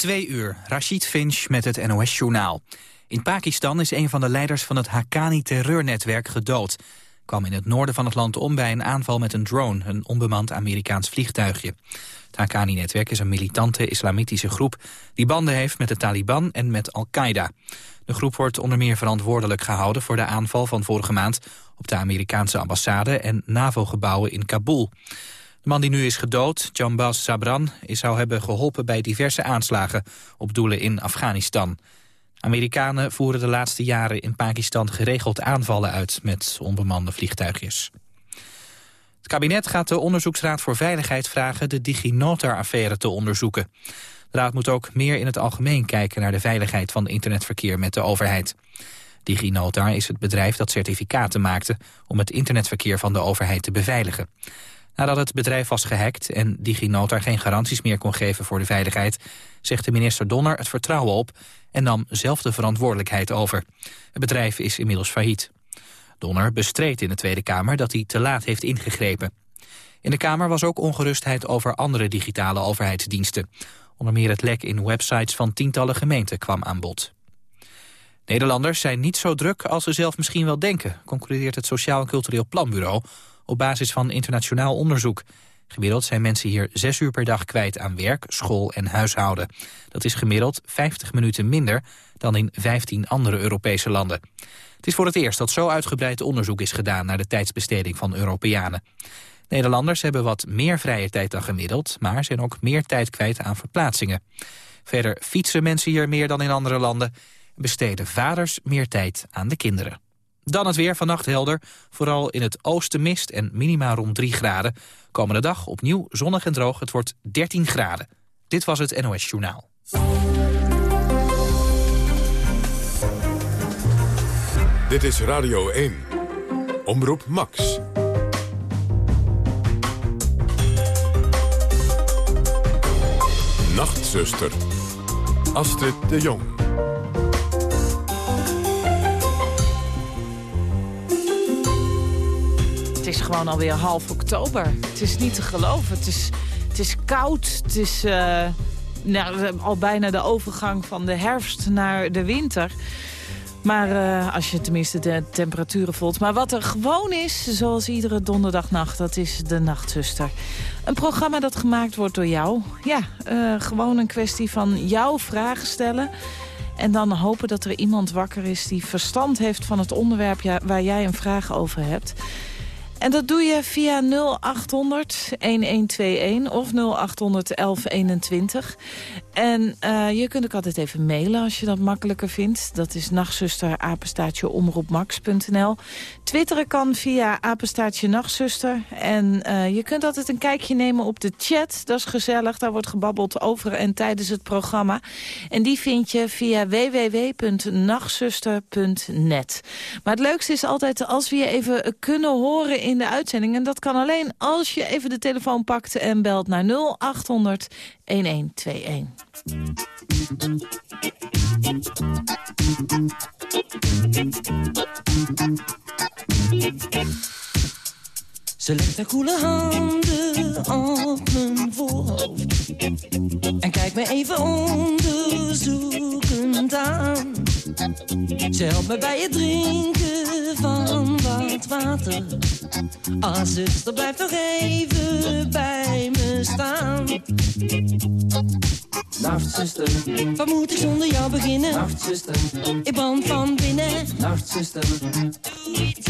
Twee uur, Rashid Finch met het NOS-journaal. In Pakistan is een van de leiders van het Haqqani-terreurnetwerk gedood. kwam in het noorden van het land om bij een aanval met een drone... een onbemand Amerikaans vliegtuigje. Het Haqqani-netwerk is een militante islamitische groep... die banden heeft met de Taliban en met Al-Qaeda. De groep wordt onder meer verantwoordelijk gehouden... voor de aanval van vorige maand op de Amerikaanse ambassade... en NAVO-gebouwen in Kabul. De man die nu is gedood, Jambaz Sabran, zou hebben geholpen bij diverse aanslagen op doelen in Afghanistan. Amerikanen voeren de laatste jaren in Pakistan geregeld aanvallen uit met onbemande vliegtuigjes. Het kabinet gaat de Onderzoeksraad voor Veiligheid vragen de DigiNotar-affaire te onderzoeken. De raad moet ook meer in het algemeen kijken naar de veiligheid van internetverkeer met de overheid. DigiNotar is het bedrijf dat certificaten maakte om het internetverkeer van de overheid te beveiligen. Nadat het bedrijf was gehackt en DigiNotar geen garanties meer kon geven voor de veiligheid, zegt de minister Donner het vertrouwen op en nam zelf de verantwoordelijkheid over. Het bedrijf is inmiddels failliet. Donner bestreed in de Tweede Kamer dat hij te laat heeft ingegrepen. In de Kamer was ook ongerustheid over andere digitale overheidsdiensten. Onder meer het lek in websites van tientallen gemeenten kwam aan bod. Nederlanders zijn niet zo druk als ze zelf misschien wel denken... concludeert het Sociaal en Cultureel Planbureau op basis van internationaal onderzoek. Gemiddeld zijn mensen hier zes uur per dag kwijt aan werk, school en huishouden. Dat is gemiddeld 50 minuten minder dan in 15 andere Europese landen. Het is voor het eerst dat zo uitgebreid onderzoek is gedaan naar de tijdsbesteding van Europeanen. Nederlanders hebben wat meer vrije tijd dan gemiddeld, maar zijn ook meer tijd kwijt aan verplaatsingen. Verder fietsen mensen hier meer dan in andere landen besteden vaders meer tijd aan de kinderen. Dan het weer, vannacht helder. Vooral in het oosten mist en minima rond 3 graden. Komende dag opnieuw zonnig en droog. Het wordt 13 graden. Dit was het NOS Journaal. Dit is Radio 1. Omroep Max. Nachtzuster. Astrid de Jong. Is gewoon alweer half oktober. Het is niet te geloven. Het is, het is koud. Het is uh, nou, al bijna de overgang van de herfst naar de winter. Maar uh, als je tenminste de temperaturen voelt. Maar wat er gewoon is, zoals iedere donderdagnacht, dat is de Nachtzuster. Een programma dat gemaakt wordt door jou. Ja, uh, gewoon een kwestie van jouw vragen stellen. En dan hopen dat er iemand wakker is die verstand heeft van het onderwerp waar jij een vraag over hebt. En dat doe je via 0800 1121 of 0800 1121. En uh, je kunt ook altijd even mailen als je dat makkelijker vindt. Dat is nachtzuster, apenstaatje, omroepmax.nl. Twitteren kan via apenstaatje nachtzuster. En uh, je kunt altijd een kijkje nemen op de chat. Dat is gezellig, daar wordt gebabbeld over en tijdens het programma. En die vind je via www.nachtzuster.net. Maar het leukste is altijd als we je even kunnen horen in de uitzending. En dat kan alleen als je even de telefoon pakt en belt naar 0800 1121. Ze legt haar koele handen op mijn voorhoofd En kijkt me even onderzoekend aan Ze helpt me bij het drinken van wat water Ah, zuster, blijf toch even bij me staan Nacht, zuster. Wat moet ik zonder jou beginnen? Nacht, zuster. Ik brand van binnen. Nacht, zuster. Doe iets aan de pijn.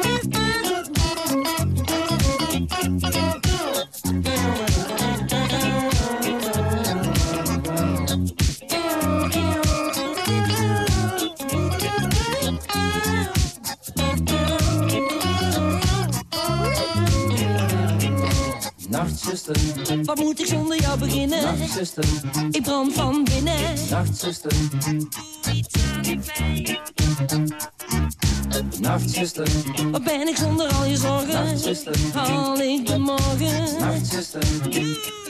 Nachtzuster, Wat moet ik zonder jou beginnen? nachtzuster, Ik brand van binnen. nachtzuster. Nachtzuster, Wat ben ik zonder al je zorgen? nachtzuster, Haal ik de morgen? nachtzuster. Nachtzuster.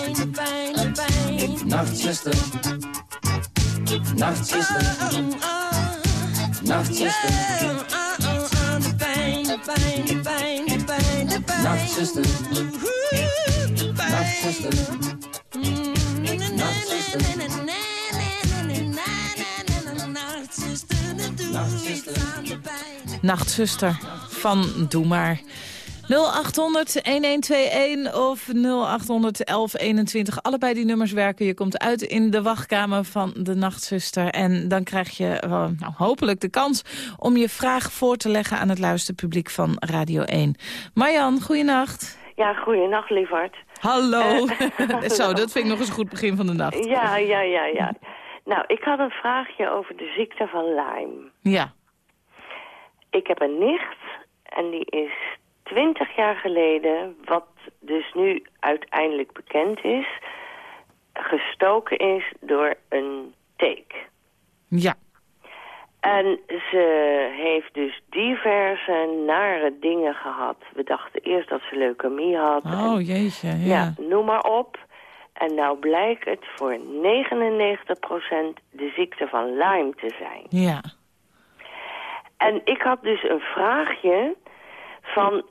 nachtzuster, nachtzuster, nachtzuster, nachtzuster, nachtzuster. Nachtzuster. Van Doe Maar. 0800-1121 of 0800-1121. Allebei die nummers werken. Je komt uit in de wachtkamer van de nachtzuster. En dan krijg je eh, nou, hopelijk de kans om je vraag voor te leggen... aan het luisterpubliek van Radio 1. Marjan, goeienacht. Ja, goeienacht, lieverd. Hallo. Zo, dat vind ik nog eens een goed begin van de nacht. Ja, ja, ja, ja. Nou, ik had een vraagje over de ziekte van Lyme. Ja. Ik heb een nicht en die is twintig jaar geleden, wat dus nu uiteindelijk bekend is, gestoken is door een teek. Ja. En ze heeft dus diverse nare dingen gehad. We dachten eerst dat ze leukemie had. en Oh, jeetje. Ja. Ja, noem maar op. En nou blijkt het voor 99% de ziekte van Lyme te zijn. Ja. En ik had dus een vraagje van...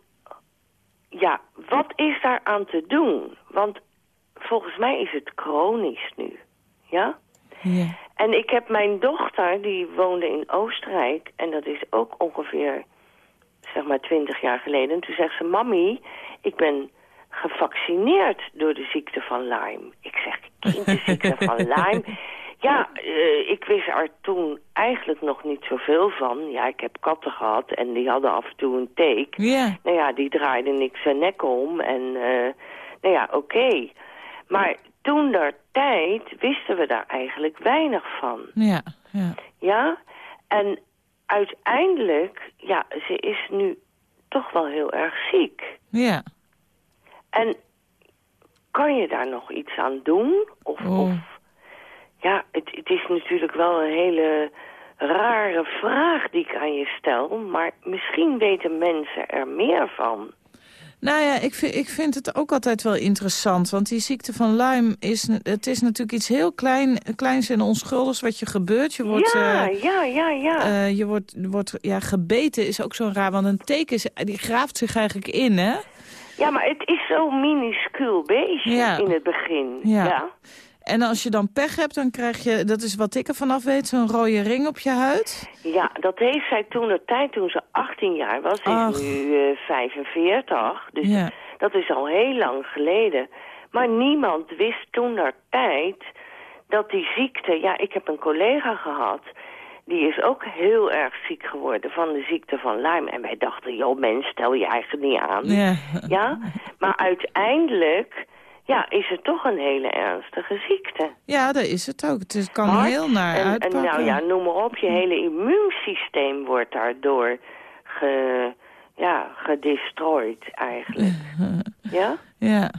Ja, wat is daar aan te doen? Want volgens mij is het chronisch nu. Ja? Ja. En ik heb mijn dochter, die woonde in Oostenrijk... en dat is ook ongeveer, zeg maar, twintig jaar geleden. En toen zegt ze, mami, ik ben gevaccineerd door de ziekte van Lyme. Ik zeg, kind, de ziekte van Lyme? Ja, eh, ik wist er toen eigenlijk nog niet zoveel van. Ja, ik heb katten gehad en die hadden af en toe een teek. Ja. Nou ja, die draaide niks zijn nek om en eh, nou ja, oké. Maar toen der tijd wisten we daar eigenlijk weinig van. Ja. Ja. Ja? En uiteindelijk, ja, ze is nu toch wel heel erg ziek. Ja. En kan je daar nog iets aan doen? Of, Oh. of ja, het, het is natuurlijk wel een hele rare vraag die ik aan je stel, maar misschien weten mensen er meer van. Nou ja, ik vind, ik vind het ook altijd wel interessant. Want die ziekte van Lyme is, het is natuurlijk iets heel klein, kleins en onschuldigs wat je gebeurt. Je wordt, ja, eh, ja, ja, ja. eh, je wordt, wordt ja, gebeten is ook zo'n raar. Want een teken is, die graaft zich eigenlijk in, hè? ja, maar het is zo'n minuscuul beestje Ja. in het begin. Ja. ja. En als je dan pech hebt, dan krijg je, dat is wat ik ervan af weet, zo'n rode ring op je huid. Ja, dat heeft zij toen de tijd, toen ze 18 jaar was. Ach. is nu eh 45, dus Ja. dat is al heel lang geleden. Maar niemand wist toen der tijd dat die ziekte... Ja, ik heb een collega gehad, die is ook heel erg ziek geworden van de ziekte van Lyme. En wij dachten, joh mens, stel je eigenlijk niet aan. Ja. Ja? Maar uiteindelijk ja, is het toch een hele ernstige ziekte. ja, dat is het ook. Het kan Hart heel naar en, en uitpakken. nou ja, noem maar op, je hele immuunsysteem wordt daardoor ge, ja, gedestroyed eigenlijk. ja? Ja,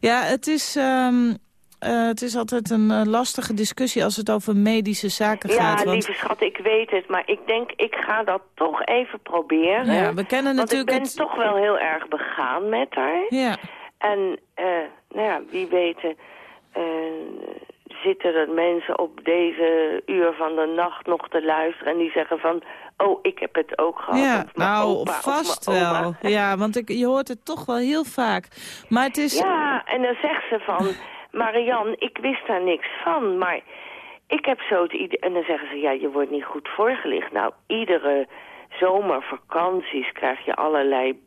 ja het, is, ehm, eh, het is altijd een eh, lastige discussie als het over medische zaken Ja, gaat. Want, lieve schat, ik weet het. Maar ik denk, ik ga dat toch even proberen. ja, we kennen Want ik natuurlijk ben het... toch wel heel erg begaan met haar. Ja, En, eh, nou ja, wie weet eh, zitten er mensen op deze uur van de nacht nog te luisteren... en die zeggen van, oh, ik heb het ook gehad. ja of nou, opa, vast wel. Ja, want ik, je hoort het toch wel heel vaak. Maar het is... Ja, en dan zegt ze van, Marian, ik wist daar niks van, maar ik heb zo het idee... En dan zeggen ze, ja, je wordt niet goed voorgelicht. Nou, iedere zomervakanties krijg je allerlei,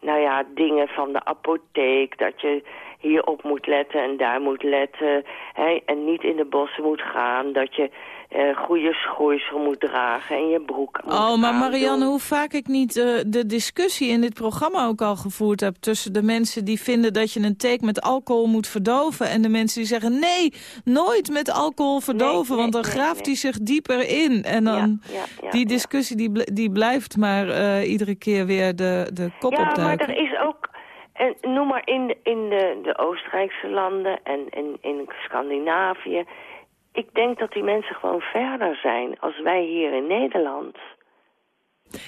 nou ja, dingen van de apotheek. Dat je hierop moet letten en daar moet letten. Hè, en niet in de bossen moet gaan. Dat je eh, goede schoeisel moet dragen en je broek moet Oh, maar aandoen. Marianne, hoe vaak ik niet eh, de discussie in dit programma ook al gevoerd heb... tussen de mensen die vinden dat je een teek met alcohol moet verdoven... en de mensen die zeggen, nee, nooit met alcohol verdoven... nee, want dan nee, graaft nee. hij zich dieper in. En dan, Ja, ja, ja, die ja. discussie die, bl- die blijft maar eh, iedere keer weer de, de kop ja, opduiken. maar er is ook, en noem maar in, de- in de, de Oostenrijkse landen en in, in Scandinavië. Ik denk dat die mensen gewoon verder zijn als wij hier in Nederland.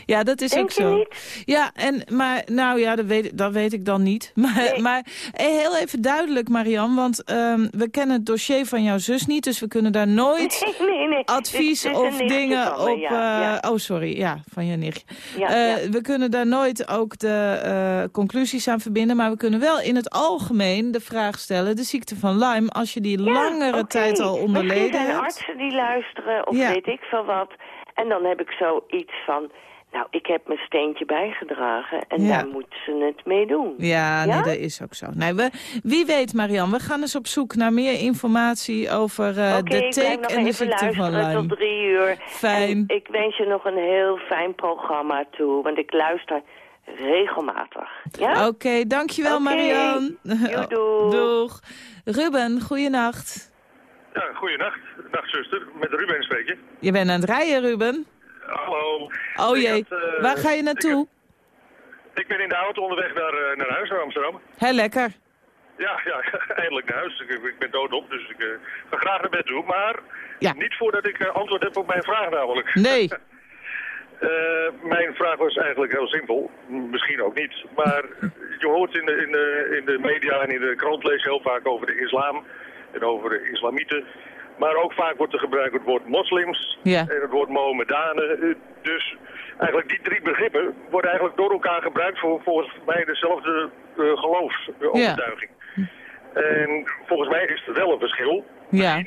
Ja, dat is Denk ook zo. niet? Ja, en, maar nou ja, dat weet, dat weet ik dan niet. Maar, Nee. maar eh, heel even duidelijk, Marian, want ehm, we kennen het dossier van jouw zus niet, dus we kunnen daar nooit Nee, nee, nee. advies of dingen van me, op... ja, ja. eh, Oh, sorry, ja, van je nichtje. Ja, Eh. We kunnen daar nooit ook de conclusies aan verbinden, maar we kunnen wel in het algemeen de vraag stellen, de ziekte van Lyme, als je die langere tijd al onderleden zijn er hebt. artsen die luisteren of weet ik veel wat. En dan heb ik zoiets van... Nou, ik heb mijn steentje bijgedragen en Ja. daar moeten ze het mee doen. Ja, Ja? nee, dat is ook zo. Nee, we, wie weet, Marian, we gaan eens op zoek naar meer informatie over eh, de nog en de even ziekte van Lyme. tot drie uur. Fijn. En ik wens je nog een heel fijn programma toe, want ik luister regelmatig. Ja? Oké, dankjewel Oké. Marian. Jo, doeg. Doeg. Ruben, goeienacht. Ja, goeienacht. Dag zuster, met Ruben spreek je. Je bent aan het rijden, Ruben. Hallo. Oh jee, had, eh, waar ga je naartoe? Ik, ik ben in de auto onderweg naar, eh, naar huis, naar Amsterdam. Hé, lekker. Ja, ja, eindelijk naar huis. Ik, ik ben doodop, dus ik eh, ga graag naar bed toe. Maar Ja. niet voordat ik antwoord heb op mijn vraag namelijk. Nee. Mijn vraag was eigenlijk heel simpel. Misschien ook niet. Maar je hoort in de, in, de, in de media en in de krant lees heel vaak over de islam en over de islamieten. Maar ook vaak wordt er gebruikt het woord moslims Ja. en het woord Mohammedanen. Eh, Dus eigenlijk die drie begrippen worden eigenlijk door elkaar gebruikt voor volgens mij dezelfde eh, geloofsovertuiging. En volgens mij is er wel een verschil. Ja.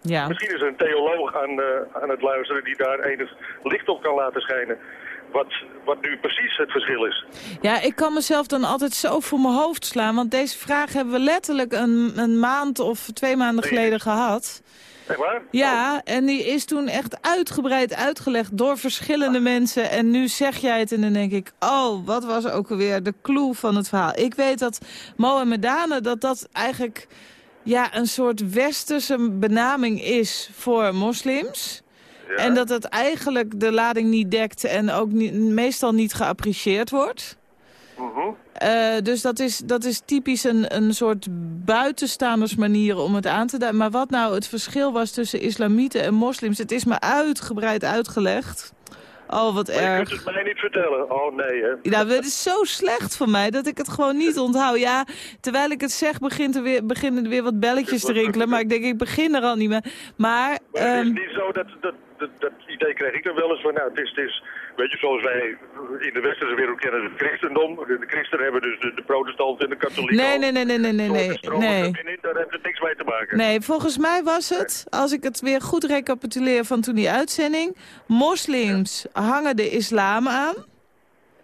Ja. Misschien is er een theoloog aan, eh, aan het luisteren die daar enig licht op kan laten schijnen. Wat, wat nu precies het verschil is. ja, ik kan mezelf dan altijd zo voor mijn hoofd slaan. Want deze vraag hebben we letterlijk een, een maand of twee maanden Nee. geleden gehad. Echt waar? Ja, en die is toen echt uitgebreid uitgelegd door verschillende mensen. En nu zeg jij het en dan denk ik, oh, wat was ook alweer de clue van het verhaal? Ik weet dat Mohammedanen, dat dat eigenlijk ja, een soort westerse benaming is voor moslims. Ja. En dat het eigenlijk de lading niet dekt en ook niet, meestal niet geapprecieerd wordt. Mhm. Eh, dus dat is, dat is typisch een, een soort buitenstaandersmanier om het aan te duiden. Maar wat nou het verschil was tussen islamieten en moslims, het is me uitgebreid uitgelegd. Oh, wat Maar je erg. kunt het mij niet vertellen. Oh nee, hè. Nou, het is zo slecht van mij dat ik het gewoon niet onthoud. Ja, terwijl ik het zeg begint er weer, beginnen er weer wat belletjes te rinkelen. Maar ik denk, ik begin er al niet meer. Maar, Maar het ehm, is niet zo dat, dat, dat, dat idee krijg ik dan wel eens van, nou, het is, het is, weet je, zoals wij in de westerse wereld kennen het christendom. De, christenen hebben dus de, de protestanten en de katholieken. nee, nee, nee, nee, nee, nee, nee. Nee. Daar heeft het niks mee te maken. Nee, volgens mij was het, als ik het weer goed recapituleer van toen die uitzending... moslims hangen de islam aan.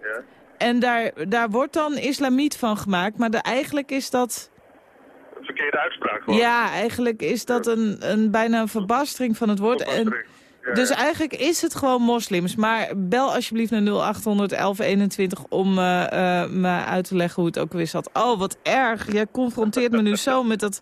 Ja. En daar, daar wordt dan islamiet van gemaakt. Maar de, eigenlijk is dat... Een verkeerde uitspraak gewoon. Ja, eigenlijk is dat een, een, bijna een verbastering van het woord. En, dus eigenlijk is het gewoon moslims. Maar bel alsjeblieft naar 0800 1121 om eh, eh, me uit te leggen hoe het ook weer zat. Oh, wat erg. Jij confronteert me nu zo met dat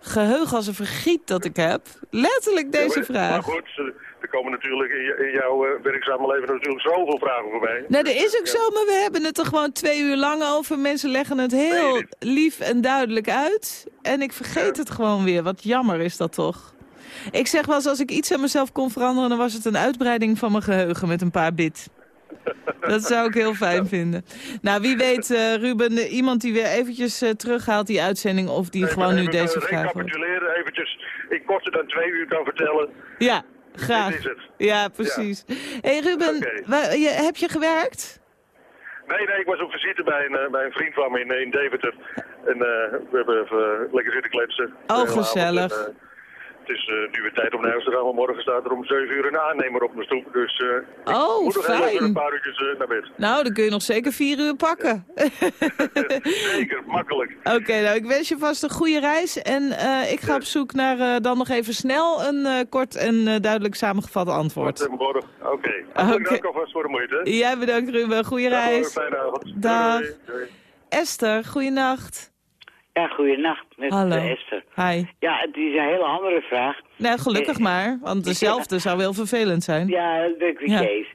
geheugen als een vergiet dat ik heb. Letterlijk deze Ja, maar- vraag. Maar goed, de komen natuurlijk in, jouw eh, werkzame leven natuurlijk zoveel vragen voorbij. Nou, dat is ook zo, maar we hebben het er gewoon twee uur lang over. Mensen leggen het heel Nee, lief en duidelijk uit. En ik vergeet het gewoon weer. Wat jammer is dat toch? Ik zeg wel eens, als ik iets aan mezelf kon veranderen... dan was het een uitbreiding van mijn geheugen met een paar bit. Dat zou ik heel fijn vinden. Nou, wie weet, eh, Ruben, eh, iemand die weer eventjes eh, terughaalt die uitzending... of die gewoon nu even, deze vraag. Recapituleren eventjes, in korter dan twee uur kan vertellen. Ja, graag. Dit is het. Ja, precies. hey, Ruben, je, heb je gewerkt? Nee, nee, ik was op visite bij een, bij een vriend van me in, in Deventer. En we hebben even lekker zitten kletsen. Oh, gezellig. En, het is eh, nu weer tijd om naar huis te gaan, want morgen staat er om 7 uur een aannemer op mijn stoep. Dus ik Oh, moet nog even een paar uurtjes eh, naar bed. Nou, dan kun je nog zeker vier uur pakken. Zeker, makkelijk. Oké, nou, ik wens je vast een goede reis. En ik ga op zoek naar dan nog even snel een kort en duidelijk samengevat antwoord. Morgen. Oké. Hartelijk Oké. dank alvast voor de moeite. Jij bedankt, Ruben. Goede reis. Fijne avond. Dag. Doei, doei. Esther, goeienacht. Ja, goeienacht met Hallo. eh, Esther. Hi. Ja, het is een hele andere vraag. Nou, gelukkig maar, want dezelfde zou heel vervelend zijn. Ja, de clichés.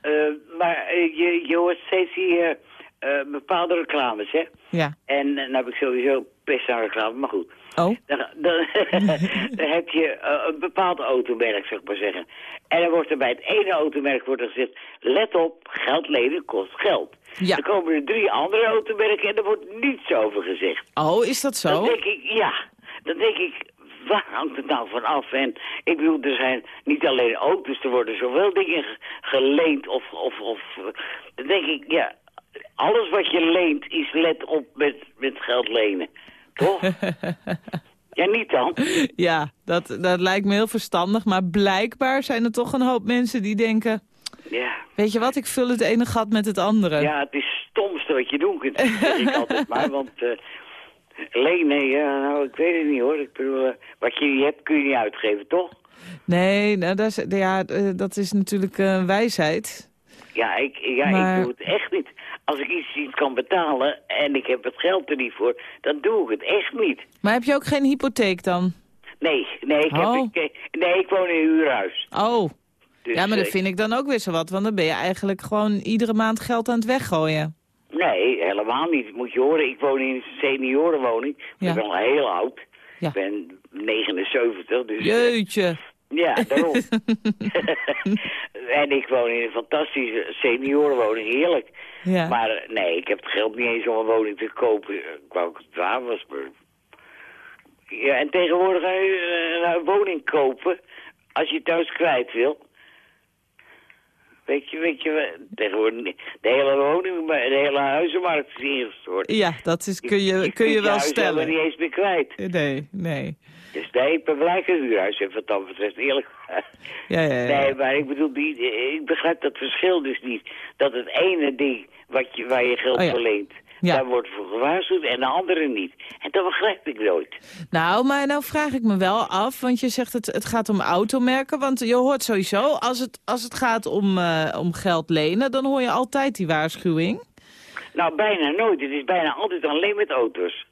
Eh, maar eh, je, je hoort steeds hier eh, bepaalde reclames, hè? Ja. En uh, dan heb ik sowieso pest aan reclame, maar goed. Oh, Dan, dan, dan heb je eh, een bepaald automerk, zeg maar zeggen. En dan wordt er bij het ene automerk wordt er gezegd... let op, geld lenen kost geld. Ja. Dan komen er drie andere automerken en er wordt niets over gezegd. oh is dat Dan zo? denk ik, ja. Dan denk ik, waar hangt het nou van af? En ik bedoel, er zijn niet alleen auto's, er worden zoveel dingen ge- geleend of... of, of dan denk ik, ja, alles wat je leent is let op met, met geld lenen. Toch? ja, niet dan? Ja, dat, dat lijkt me heel verstandig. Maar blijkbaar zijn er toch een hoop mensen die denken... Ja. Weet je wat, ik vul het ene gat met het andere. Ja, het is het stomste wat je doen kunt, zeg ik altijd maar. Want eh lenen, ja, nou, ik weet het niet hoor. Ik bedoel, eh, wat je niet hebt kun je niet uitgeven, toch? Nee, nou, dat, is, ja, eh, dat is natuurlijk eh, wijsheid. Ja, ik, ja Maar- ik doe het echt niet. Als ik iets niet kan betalen en ik heb het geld er niet voor, dan doe ik het echt niet. Maar heb je ook geen hypotheek dan? Nee, nee, ik, heb, Oh. ik, nee, ik woon in een huurhuis. Oh, Dus, ja, maar dat eh, vind ik dan ook weer zo wat. Want dan ben je eigenlijk gewoon iedere maand geld aan het weggooien. Nee, helemaal niet. Moet je horen, ik woon in een seniorenwoning. Ja. Ik ben al heel oud. Ja. Ik ben 79, dus... eh, Jeetje. Ja, daarom. en ik woon in een fantastische seniorenwoning, heerlijk. Ja. Maar eh, nee, ik heb het geld niet eens om een woning te kopen. Ik wou ik het waar was, maar... Ja, en tegenwoordig ga je eh, een woning kopen als je thuis kwijt wil. Weet je, weet je, wa- tegenwoordig de hele woning, de hele huizenmarkt is ingestort. Ja, dat is, kun je, kun kunt je wel huis helemaal stellen. niet eens meer kwijt. Nee, nee. Dus nee, ik ben blij een huurhuis heb wat dat betreft, eerlijk. Ja, ja, ja. Nee, maar ik bedoel, die, ik begrijp dat verschil dus niet. Dat het ene ding wat je, waar je geld Oh ja. voor leent, Ja. daar wordt voor gewaarschuwd en de andere niet. En dat begrijp ik nooit. Nou, maar nou vraag ik me wel af, want je zegt het, het gaat om automerken. Want je hoort sowieso, als het, als het gaat om, eh, om geld lenen, dan hoor je altijd die waarschuwing. Nou, bijna nooit. Het is bijna altijd alleen met auto's.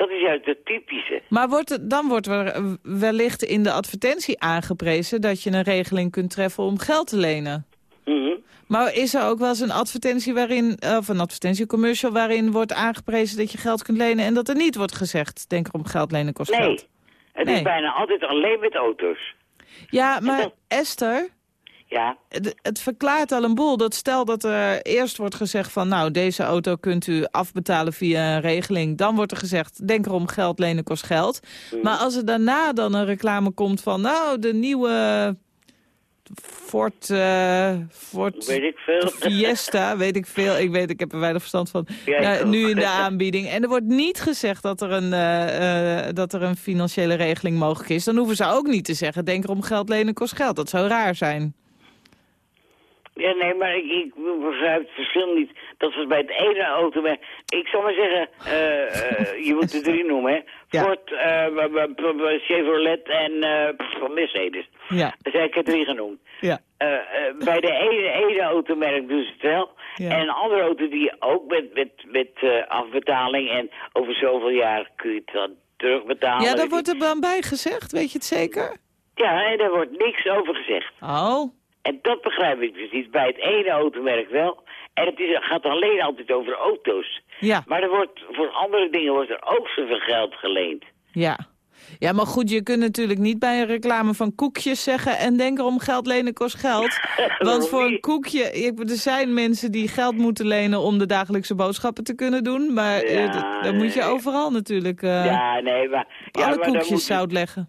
Dat is juist het typische. Maar wordt dan wordt er wellicht in de advertentie aangeprezen dat je een regeling kunt treffen om geld te lenen. Mhm. Maar is er ook wel eens een advertentie waarin, of een advertentiecommercial waarin wordt aangeprezen dat je geld kunt lenen en dat er niet wordt gezegd, denk erom geld lenen kost Nee, geld? het Nee. is bijna altijd alleen met auto's. Ja, maar dat- Esther, Ja, het, het verklaart al een boel. Dat stel dat er eerst wordt gezegd van... nou, deze auto kunt u afbetalen via een regeling. Dan wordt er gezegd, denk erom, geld lenen kost geld. Mm. Maar als er daarna dan een reclame komt van... nou, de nieuwe Ford, eh Ford weet ik veel. Fiesta, weet ik veel. Ik weet, ik heb er weinig verstand van. Nou, nu in de aanbieding. En er wordt niet gezegd dat er, een, eh, eh, dat er een financiële regeling mogelijk is. Dan hoeven ze ook niet te zeggen, denk erom, geld lenen kost geld. Dat zou raar zijn. Ja, nee, maar ik, ik begrijp het verschil niet. Dat was bij het ene auto... Ik zal maar zeggen, eh, eh, je moet de drie noemen, hè. Ja. Ford, eh, Chevrolet en Mercedes. Ja, Dat heb ik er drie genoemd. ja. Bij de ene, ene automerk doen ze het wel. Ja. En een andere auto die ook met, met, met afbetaling... en over zoveel jaar kun je het dan terugbetalen. Ja, daar wordt er dan bij gezegd, weet je het zeker? Ja, daar wordt niks over gezegd. Oh, En dat begrijp ik dus niet. Bij het ene automerk wel. En het is, gaat alleen altijd over auto's. ja, Maar er wordt, voor andere dingen wordt er ook zoveel geld geleend. ja. Ja, maar goed, je kunt natuurlijk niet bij een reclame van koekjes zeggen... en denken om geld lenen kost geld. Want voor een koekje, ik, er zijn mensen die geld moeten lenen... om de dagelijkse boodschappen te kunnen doen. Maar eh, Ja, dat- dan moet je overal natuurlijk eh, ja, nee, maar... Ja, alle maar koekjes zout leggen.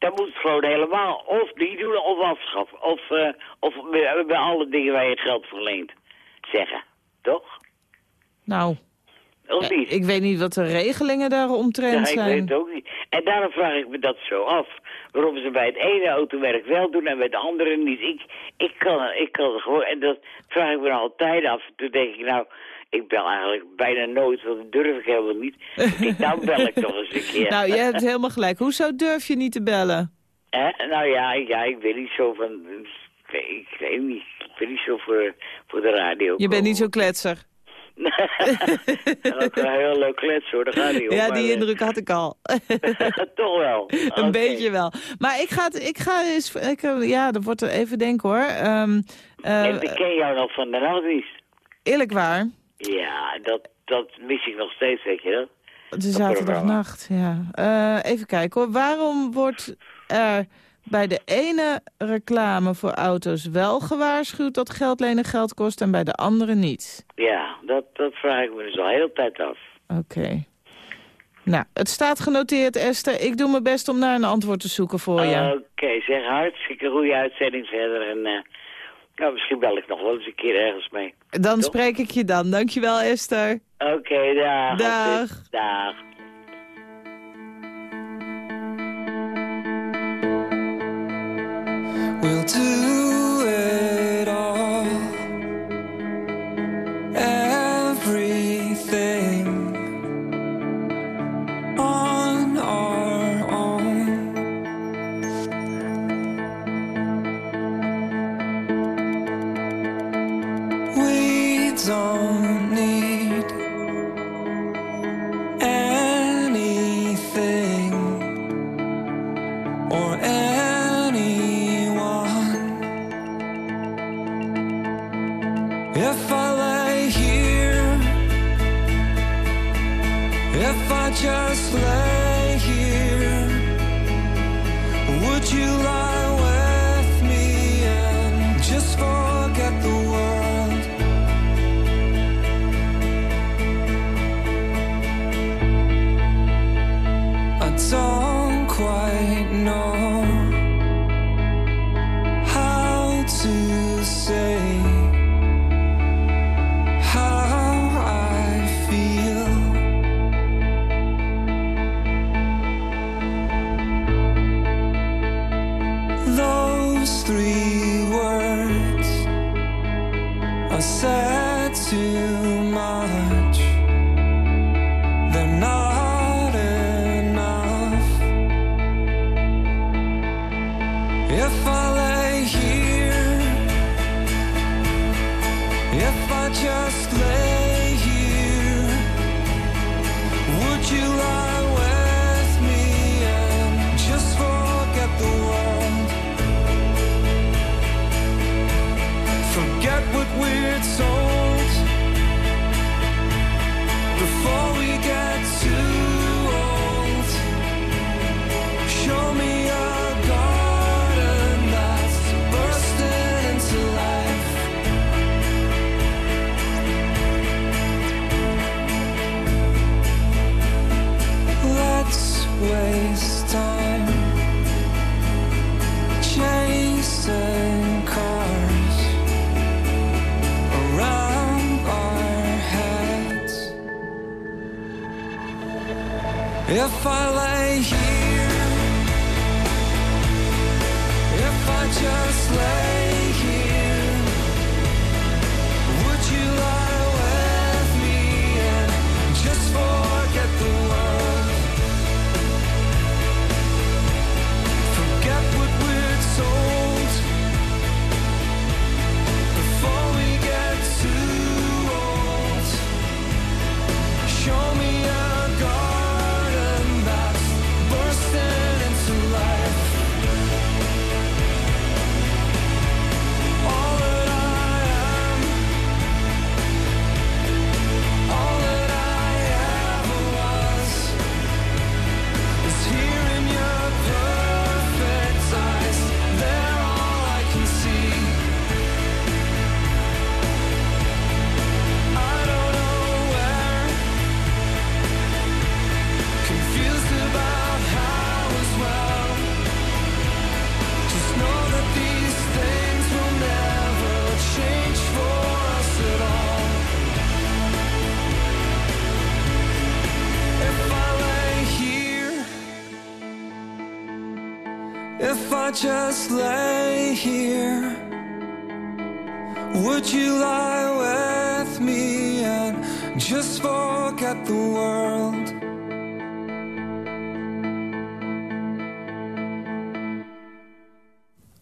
Dan moet het gewoon helemaal of niet doen of afschaffen. Of, eh, of bij, bij alle dingen waar je geld voor leent zeggen. Toch? Nou, Of ja, niet? ik weet niet wat de regelingen daar Ja, omtrent ik weet zijn. het ook niet. En daarom vraag ik me dat zo af. Waarom ze bij het ene automerk wel doen en bij het andere niet. Ik, ik, kan, ik kan het gewoon... En dat vraag ik me al altijd af. Toen denk ik, nou... Ik bel eigenlijk bijna nooit, want dat durf ik helemaal niet. Ik nou bel ik toch eens een keer. Nou, je hebt helemaal gelijk. Hoezo durf je niet te bellen? Nou ja, ja, ik ben niet zo van... Ik weet, ik niet. Ik ben niet zo voor, voor de radio. Je bent niet zo kletser. dat is een heel leuk klets hoor, daar gaat niet om. Ja, die eh, indruk had ik al. Toch wel. Een beetje wel. Maar ik ga, ik ga eens... Ik, eh, ja, dat wordt er even denken hoor. Ehm, eh, ik ken jou nog van de nachtdienst. eerlijk waar, Ja, dat, dat mis ik nog steeds, weet je dat? de zaterdagnacht, ja. Eh, even kijken hoor. Waarom wordt er bij de ene reclame voor auto's wel gewaarschuwd dat geld lenen geld kost en bij de andere niet? Ja, dat, dat vraag ik me dus al heel tijd af. Oké. Nou, het staat genoteerd, Esther. Ik doe mijn best om naar een antwoord te zoeken voor je. Oké, zeg hartstikke goede uitzending verder. En eh, nou, misschien bel ik nog wel eens een keer ergens mee. Dan toch? spreek ik je dan. Dankjewel, Esther. Oké, dag. Dag. Dag. We'll do if I just lay here, would you lie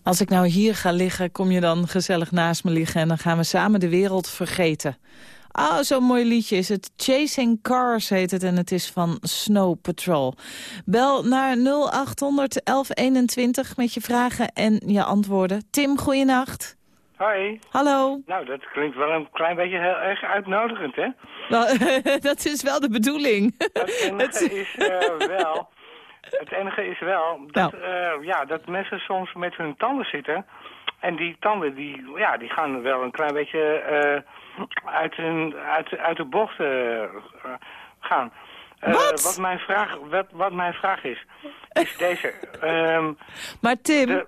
Als ik nou hier ga liggen, kom je dan gezellig naast me liggen... en dan gaan we samen de wereld vergeten. Ah, zo'n mooi liedje is het. Chasing Cars heet het en het is van Snow Patrol. Bel naar 0800 1121 met je vragen en je antwoorden. Tim, goeienacht. Hoi. Hallo. Nou, dat klinkt wel een klein beetje heel erg uitnodigend, hè? Nou, dat is wel de bedoeling. Enige is eh, wel... Het enige is wel dat, eh, ja, dat mensen soms met hun tanden zitten. En die tanden die, ja, die gaan wel een klein beetje eh, uit, hun, uit, uit de bocht eh, gaan. Wat? Wat mijn vraag, wat, wat mijn vraag is, is deze. Ehm, Maar Tim, de-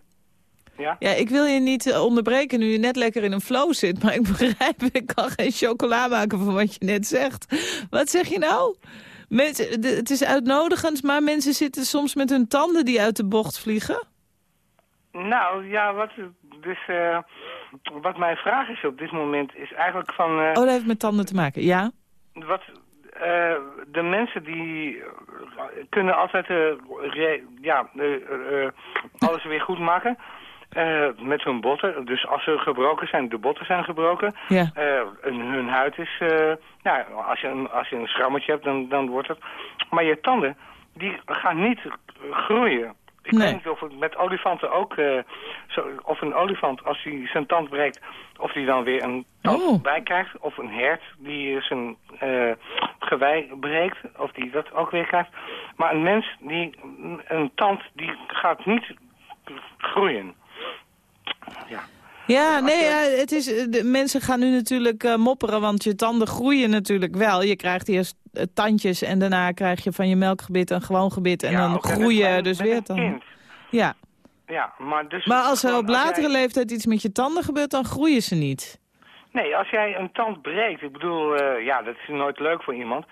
ja? ja, ik wil je niet onderbreken nu je net lekker in een flow zit. Maar ik begrijp, ik kan geen chocola maken van wat je net zegt. Wat zeg je nou? Mensen, de- het is uitnodigend, maar mensen zitten soms met hun tanden die uit de bocht vliegen. Nou, ja, wat, dus, eh, wat mijn vraag is op dit moment is eigenlijk van... eh, Oh, dat heeft met tanden te maken, ja? Wat, eh, de mensen die kunnen altijd ja, alles weer goed maken. Eh, met hun botten. Dus als ze gebroken zijn, de botten zijn gebroken. Ja. eh, en hun huid is... eh, ja, als je, een, als je een schrammetje hebt, dan, dan wordt het... Maar je tanden, die gaan niet groeien. Ik Nee. weet niet of het met olifanten ook... eh, zo, of een olifant, als hij zijn tand breekt... of die dan weer een tand Oh. bij krijgt. Of een hert die zijn eh, gewei breekt. Of die dat ook weer krijgt. Maar een mens, die, een tand, die gaat niet groeien. Ja. Ja, nee, ja, het is, eh, de mensen gaan nu natuurlijk eh, mopperen, want je tanden groeien natuurlijk wel. Je krijgt eerst eh, tandjes en daarna krijg je van je melkgebit een gewoon gebit. En Ja, dan groeien met- dus weer tanden. Ja, Ja, maar dus... maar als er op latere jij- leeftijd iets met je tanden gebeurt, dan groeien ze niet. Nee, als jij een tand breekt, ik bedoel, ja, dat is nooit leuk voor iemand.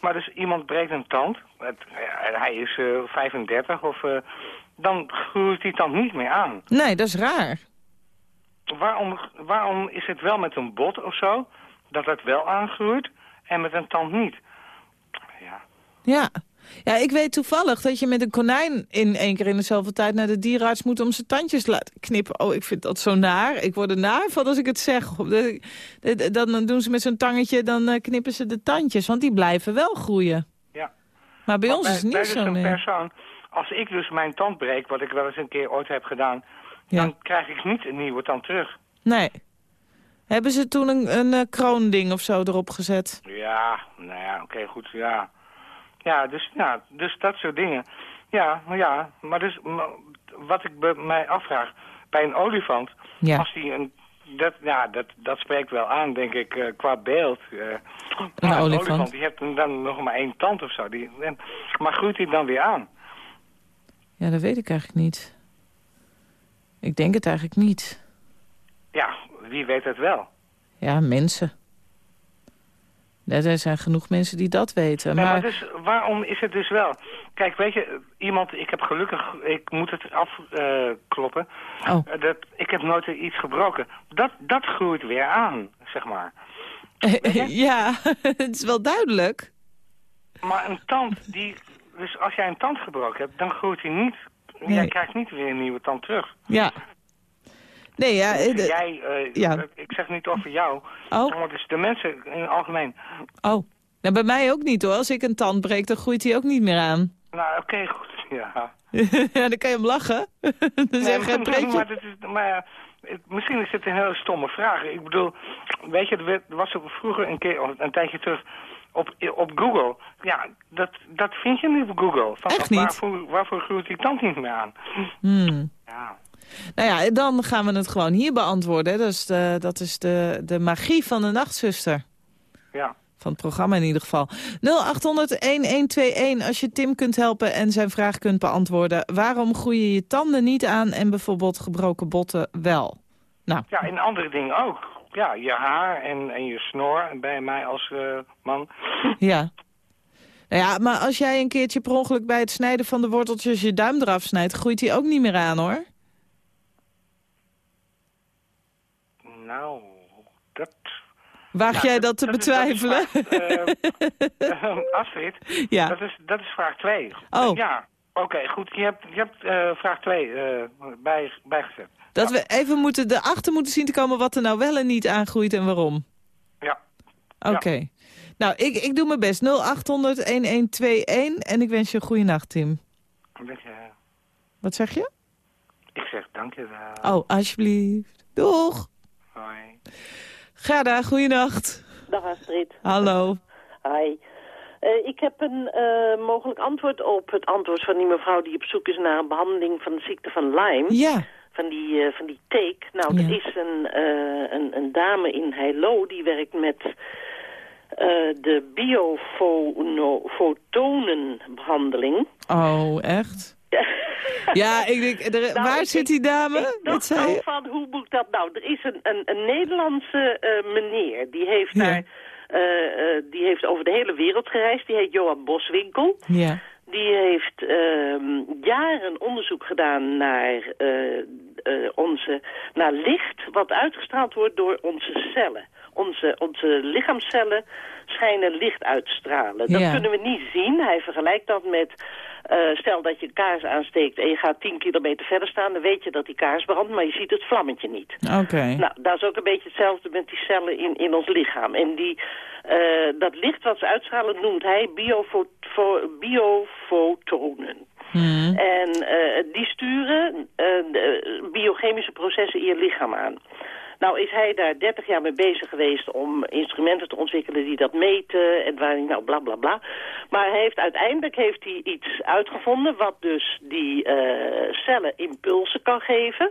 Maar dus iemand breekt een tand, het, hij is eh, 35 of... dan groeit die tand niet meer aan. Nee, dat is raar. Waarom, waarom is het wel met een bot of zo, dat het wel aangroeit, en met een tand niet? Ja, Ja. Ja, ik weet toevallig dat je met een konijn in één keer in de zoveel tijd naar de dierenarts moet om zijn tandjes te laten knippen. Oh, ik vind dat zo naar. Ik word er naar van als ik het zeg. Dan doen ze met zo'n tangetje, dan eh, knippen ze de tandjes, want die blijven wel groeien. ja. Maar bij Maar ons is het bij niet zo. nee. persoon, als ik dus mijn tand breek, wat ik wel eens een keer ooit heb gedaan, Ja. dan krijg ik niet een nieuwe tand terug. Nee. Hebben ze toen een, een eh, kroonding of zo erop gezet? Ja, nou ja, oké, goed, ja. Ja, dus, ja, dus dat soort dingen. Ja, maar ja, maar dus wat ik be- mij afvraag, bij een olifant, Ja. als die een, dat, ja, dat, dat spreekt wel aan, denk ik, eh, qua beeld. eh. Maar olifant. die heeft dan nog maar één tand of zo. Die, en- maar groeit die dan weer aan? Ja, dat weet ik eigenlijk niet. Ik denk het eigenlijk niet. Ja, wie weet het wel. Ja, mensen. Er zijn genoeg mensen die dat weten. Maar maar dus, waarom is het dus wel? Kijk, weet je, iemand, ik heb gelukkig, ik moet het afkloppen. Oh. Eh, dat, ik heb nooit iets gebroken. Dat, dat groeit weer aan, zeg maar. ja, het is wel duidelijk. Maar een tand, die, dus als jij een tand gebroken hebt, dan groeit die niet. Jij krijgt niet weer een nieuwe tand terug. Ja. Nee, ja. de- jij, eh, ja. ik zeg niet over jou, Oh. maar dus de mensen in het algemeen. Oh. Nou, bij mij ook niet hoor. Als ik een tand breek, dan groeit hij ook niet meer aan. Nou, oké, goed, ja. ja, dan kan je hem lachen. dan Nee, zeg je maar, een pretje. maar, dat is, maar misschien is het een hele stomme vraag. Ik bedoel, weet je, er er was ook vroeger een keer, een tijdje terug, op, op Google. Ja, dat, dat vind je niet op Google. Van, Echt niet? Waarvoor, waarvoor groeit die tand niet meer aan? Hmm. Ja. Nou ja, dan gaan we het gewoon hier beantwoorden. hè. Dat is de, dat is de, de magie van de nachtzuster. Ja. Van het programma in ieder geval. 0800-1121 als je Tim kunt helpen en zijn vraag kunt beantwoorden. Waarom groeien je tanden niet aan en bijvoorbeeld gebroken botten wel? Nou, ja, en andere dingen ook ja, je haar en, en je snor bij mij als eh, man. Ja. Nou ja, maar als jij een keertje per ongeluk bij het snijden van de worteltjes je duim eraf snijdt, groeit die ook niet meer aan hoor. Nou, dat... Waag jij dat, te betwijfelen? Is, dat is vraag, eh, eh, Astrid, ja. dat, is, dat is vraag 2. Oh. Ja, oké, goed. Je hebt, je hebt eh, vraag 2 bij, bijgezet. Dat we even moeten erachter moeten zien te komen wat er nou wel en niet aangroeit en waarom. Ja. Oké. Nou, ik, ik doe mijn best. 0800-1121 en ik wens je een goede nacht, Tim. Je, Wat zeg je? ik zeg dank je wel. Oh, alsjeblieft. Doeg. Hoi. Gerda, goeienacht. Dag Astrid. Hallo. Hi. Eh, ik heb een eh, mogelijk antwoord op het antwoord van die mevrouw die op zoek is naar een behandeling van de ziekte van Lyme. Ja. Van die, eh, van die teek. Nou, er is een, eh, een, een dame in Heilo die werkt met de biofotonenbehandeling. Oh, echt? Ja, ik denk, er- Nou, waar ik- zit die dame? Ik dacht zei van, hoe moet dat nou? Er is een, een, een Nederlandse meneer, die heeft, daar, die heeft over de hele wereld gereisd. Die heet Johan Boswinkel. Ja. Die heeft ehm, jaren onderzoek gedaan naar, eh, eh, onze, naar licht wat uitgestraald wordt door onze cellen. Onze, onze lichaamscellen schijnen licht uit te stralen. Dat Ja. kunnen we niet zien. Hij vergelijkt dat met, eh, stel dat je een kaars aansteekt en je gaat 10 kilometer verder staan, dan weet je dat die kaars brandt, maar je ziet het vlammetje niet. Oké. Nou, dat is ook een beetje hetzelfde met die cellen in, in ons lichaam. En die, eh, dat licht wat ze uitstralen noemt hij biofo fo- biofotonen. Hmm. En eh, die sturen biochemische processen in je lichaam aan. Nou is hij daar 30 jaar mee bezig geweest om instrumenten te ontwikkelen die dat meten en waar hij nou bla bla bla. Maar hij heeft, uiteindelijk heeft hij iets uitgevonden wat dus die eh, cellen impulsen kan geven.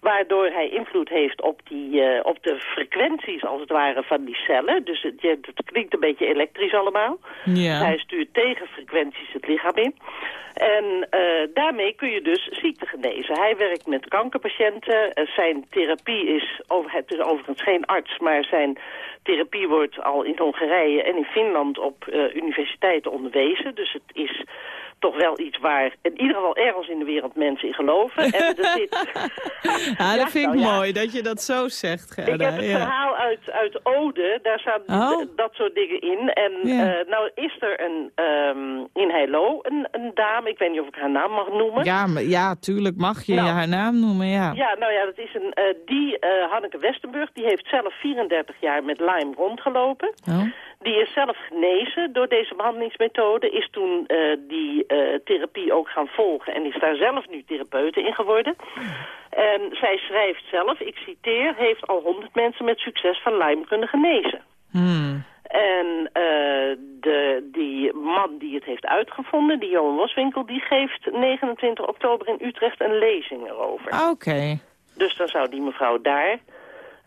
Waardoor hij invloed heeft op, die, eh, op de frequenties als het ware van die cellen. Dus het, klinkt een beetje elektrisch allemaal. Ja. Hij stuurt tegen frequenties het lichaam in. En eh, daarmee kun je dus ziekte genezen. Hij werkt met kankerpatiënten. Eh, zijn therapie is, over, het is overigens geen arts, maar zijn therapie wordt al in Hongarije en in Finland op universiteiten onderwezen. Dus het is toch wel iets waar in ieder geval ergens in de wereld mensen in geloven. En zit, Ah, dat Ja, vind ik nou ja. mooi dat je dat zo zegt, Gerda. ik heb het ja. verhaal uit, uit Ode, daar staan Oh. dat soort dingen in. En Ja. eh, nou is er een, ehm, in Heilo een, een dame, ik weet niet of ik haar naam mag noemen. Ja, maar, ja, tuurlijk mag je Nou. haar naam noemen, ja. Ja, nou ja, dat is een, eh, die eh, Hanneke Westenburg, die heeft zelf 34 jaar met Lyme rondgelopen. Oh. Die is zelf genezen door deze behandelingsmethode, is toen die therapie ook gaan volgen en is daar zelf nu therapeute in geworden. En zij schrijft zelf, ik citeer, heeft al 100 mensen met succes van Lyme kunnen genezen. Hmm. En eh, de, die man die het heeft uitgevonden, die Johan Waswinkel, die geeft 29 oktober in Utrecht een lezing erover. Ah, Oké. Dus dan zou die mevrouw daar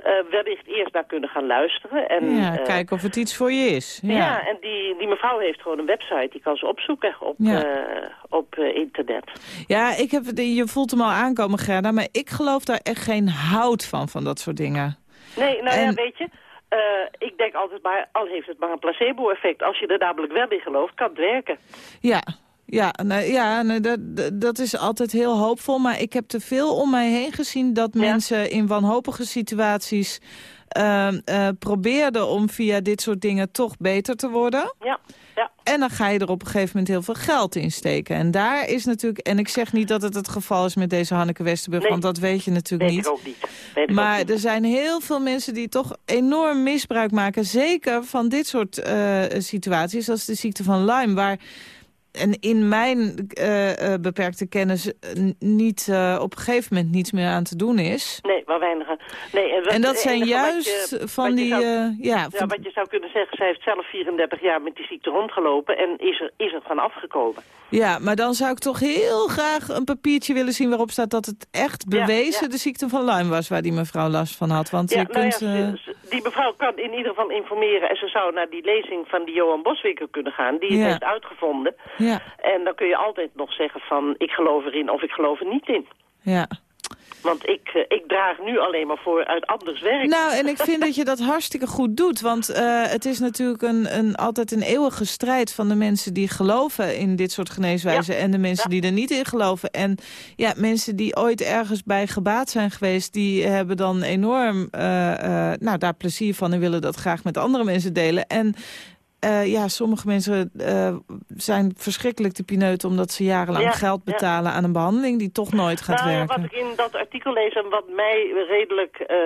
eh, wellicht eerst naar kunnen gaan luisteren. En, Ja, eh, kijken of het iets voor je is. ja. Ja. en die, die mevrouw heeft gewoon een website, die kan ze opzoeken op, Ja. eh, op internet. Ja, ik heb, je voelt hem al aankomen, Gerda, maar ik geloof daar echt geen hout van, van dat soort dingen. Nee, nou ja, weet je, ik denk altijd maar, al heeft het maar een placebo-effect. Als je er namelijk wel in gelooft, kan het werken. Ja, ja, nou, ja nou, dat, dat- is altijd heel hoopvol. Maar ik heb te veel om mij heen gezien dat Ja. mensen in wanhopige situaties... ehm, eh, probeerden om via dit soort dingen toch beter te worden. Ja, ja. En dan ga je er op een gegeven moment heel veel geld in steken. En daar is natuurlijk... En ik zeg niet dat het het geval is met deze Hanneke Westerburg... Nee. want dat weet je natuurlijk Weet niet. ik ook niet. Weet ik ook Maar niet. er zijn heel veel mensen die toch enorm misbruik maken. Zeker van dit soort eh, situaties, als de ziekte van Lyme. Waar en in mijn eh, eh, beperkte kennis eh, niet, op een gegeven moment niets meer aan te doen is. Nee, maar weinig. Nee, en, wat- En dat zijn juist je- van die... zou- ja, Ja, van- wat je zou kunnen zeggen, zij heeft zelf 34 jaar met die ziekte rondgelopen en is er, is er van afgekomen. Ja, maar dan zou ik toch heel graag een papiertje willen zien... waarop staat dat het echt bewezen ja. de ziekte van Lyme was... waar die mevrouw last van had. Want Ja, je nou kunt... ze- die mevrouw kan in ieder geval informeren en ze zou naar die lezing van die Johan Boswinkel kunnen gaan, die het heeft uitgevonden. ja, En dan kun je altijd nog zeggen van ik geloof erin of ik geloof er niet in. ja. Want ik, eh, ik draag nu alleen maar voor uit anders werk. Nou, en ik vind dat je dat hartstikke goed doet. Want eh, het is natuurlijk een, een, altijd een eeuwige strijd van de mensen die geloven in dit soort geneeswijzen... en de mensen die er niet in geloven. En ja, mensen die ooit ergens bij gebaat zijn geweest... die hebben dan enorm eh, nou, daar plezier van en willen dat graag met andere mensen delen. En eh, ja, sommige mensen eh, zijn verschrikkelijk te pineuten... omdat ze jarenlang Ja, geld ja. betalen aan een behandeling... die toch nooit gaat nou, werken. wat ik in dat artikel lees en wat mij redelijk eh,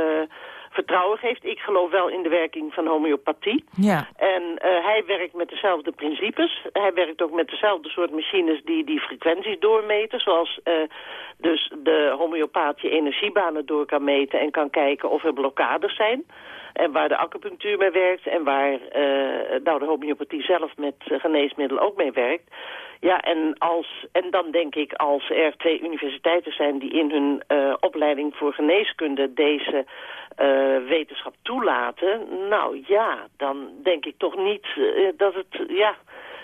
vertrouwen geeft... ik geloof wel in de werking van homeopathie. Ja. En hij werkt met dezelfde principes. Hij werkt ook met dezelfde soort machines die die frequenties doormeten. Zoals dus de homeopaat je energiebanen door kan meten... en kan kijken of er blokkades zijn. En waar de acupunctuur mee werkt en waar eh, nou, de homeopathie zelf met geneesmiddelen ook mee werkt. Ja, en, als, en dan denk ik als er twee universiteiten zijn die in hun eh, opleiding voor geneeskunde deze eh, wetenschap toelaten. Nou ja, dan denk ik toch niet dat het, ja,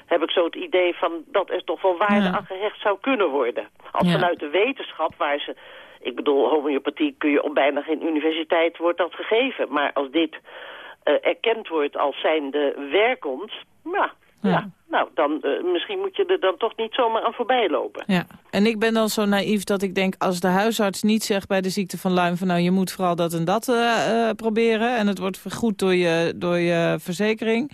heb ik zo het idee van dat er toch wel waarde Ja. aan gehecht zou kunnen worden. Als Ja. vanuit de wetenschap waar ze, ik bedoel homeopathie kun je op bijna geen universiteit wordt dat gegeven. Maar als dit eh, erkend wordt als zijnde werkend, ja, ja. Ja. nou dan eh, misschien moet je er dan toch niet zomaar aan voorbij lopen. Ja, en ik ben dan zo naïef dat ik denk... als de huisarts niet zegt bij de ziekte van Lyme... van nou, je moet vooral dat en dat eh, proberen... en het wordt vergoed door je, door je verzekering...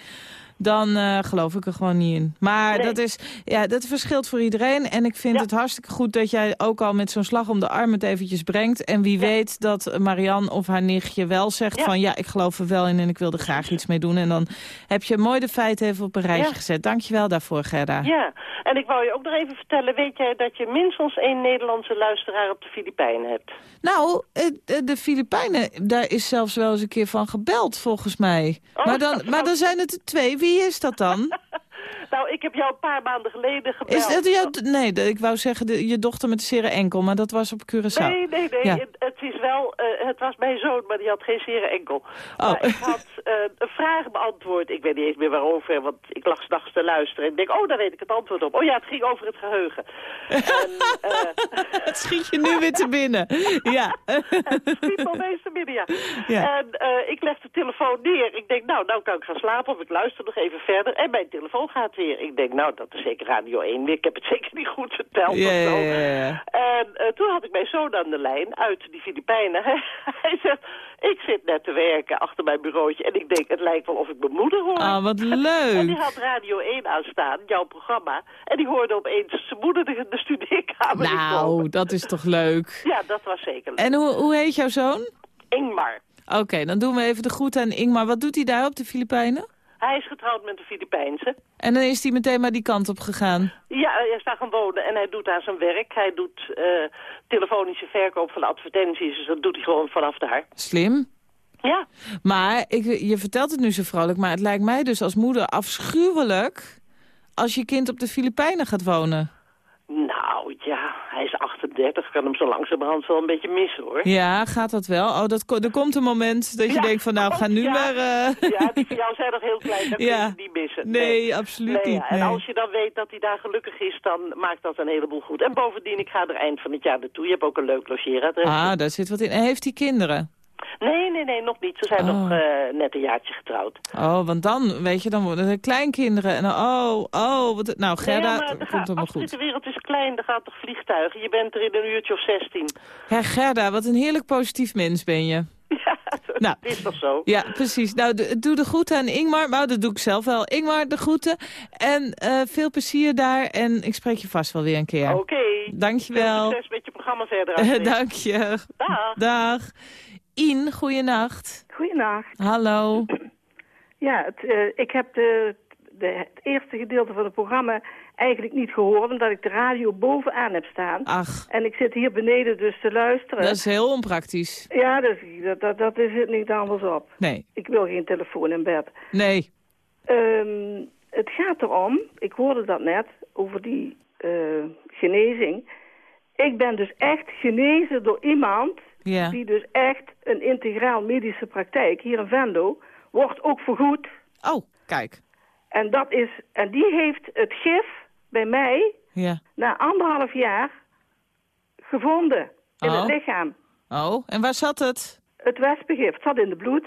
dan eh, geloof ik er gewoon niet in. Maar Nee. dat, is, ja, dat verschilt voor iedereen. En ik vind Ja. het hartstikke goed dat jij ook al met zo'n slag om de arm... het eventjes brengt. En wie weet dat Marianne of haar nichtje wel zegt Ja. van... ja, ik geloof er wel in en ik wil er graag iets mee doen. En dan heb je mooi de feiten even op een rijtje gezet. Dank je wel daarvoor, Gerda. Ja, en ik wou je ook nog even vertellen, weet jij dat je minstens één Nederlandse luisteraar op de Filipijnen hebt? Nou, eh, de Filipijnen, daar is zelfs wel eens een keer van gebeld, volgens mij. Oh, maar, dan, maar dan zijn het er twee. Wie is dat dan? Nou, ik heb jou een paar maanden geleden gebeld. Is dat jouw... Nee, ik wou zeggen de, je dochter met de zere enkel, maar dat was op Curaçao. Nee, nee, nee. Ja. Het, is wel, eh, het was mijn zoon, maar die had geen zere enkel. Oh. Maar ik had eh, een vraag beantwoord. Ik weet niet eens meer waarover, want ik lag s'nachts te luisteren. En ik denk, oh, daar weet ik het antwoord op. Oh ja, het ging over het geheugen. en, eh, Het schiet je nu weer te binnen. Ja. het schiet opeens te binnen, ja. Ja. En ik leg de telefoon neer. Ik denk, nou, nou kan ik gaan slapen of ik luister nog even verder. En mijn telefoon gaat weer. Ik denk, nou, dat is zeker Radio 1 weer. Ik heb het zeker niet goed verteld of zo. En eh, toen had ik mijn zoon aan de lijn uit die Filipijnen. Hij zegt, ik zit net te werken achter mijn bureautje. En ik denk, het lijkt wel of ik mijn moeder hoor. Ah, wat En die leuk. had Radio 1 aanstaan, jouw programma. En die hoorde opeens zijn moeder de, de studeerkamer Nou, dat is toch leuk. Ja, dat was zeker leuk. En hoe, hoe heet jouw zoon? Ingmar. Oké, dan doen we even de groeten aan Ingmar. Wat doet hij daar op de Filipijnen? Hij is getrouwd met een Filipijnse. En dan is hij meteen maar die kant op gegaan. Ja, hij is daar gaan wonen en hij doet daar zijn werk. Hij doet eh, telefonische verkoop van advertenties, dus dat doet hij gewoon vanaf daar. Slim. Ja, Maar ik, je vertelt het nu zo vrolijk, maar het lijkt mij dus als moeder afschuwelijk als je kind op de Filipijnen gaat wonen. nou ja, hij is 38, kan hem zo langzamerhand wel een beetje missen hoor. Ja, gaat dat wel? Oh, dat, er komt een moment dat je Ja. denkt van nou, ga nu Ja. maar... eh, Ja, die van jou zijn nog heel klein, dat Ja. kun je niet missen. Nee, absoluut Nee, niet, ja. En nee. als je dan weet dat hij daar gelukkig is, dan maakt dat een heleboel goed. En bovendien, ik ga er eind van het jaar naartoe. Je hebt ook een leuk logeeradres. Ah, daar zit wat in. En heeft hij kinderen? Nee, nee, nee, nog niet. Ze zijn Oh. nog eh, net een jaartje getrouwd. Oh, want dan, weet je, dan worden er kleinkinderen. En dan, oh, oh, wat, nou Nee, Gerda, er komt Astrid, goed. de wereld is klein, er gaat toch vliegtuigen. Je bent er in een uurtje of 16. Ja, Gerda, wat een heerlijk positief mens ben je. Ja, dat Nou. is toch zo? Ja, precies. Nou, doe de groeten aan Ingmar. Nou, dat doe ik zelf wel. Ingmar, de groeten. En eh, veel plezier daar. En ik spreek je vast wel weer een keer. Oké. Dankjewel. Veel succes met je programma verder. Dank je. Dag. Dag. Ien, goeienacht. Goedenacht. Hallo. Ja, het, eh, ik heb de, de, het eerste gedeelte van het programma eigenlijk niet gehoord... omdat ik de radio bovenaan heb staan. Ach, En ik zit hier beneden dus te luisteren. dat is heel onpraktisch. Ja, dus, dat, dat, dat is het niet anders op. Nee, Ik wil geen telefoon in bed. nee. Ehm, het gaat erom, ik hoorde dat net, over die eh, genezing. Ik ben dus echt genezen door iemand... Ja. die dus echt een integraal medische praktijk hier in Vendo... wordt ook vergoed... Oh, kijk. En, dat is, en die heeft het gif bij mij Ja. na anderhalf jaar gevonden in Oh. het lichaam. Oh, en waar zat het? Het wespengif het zat in de bloed.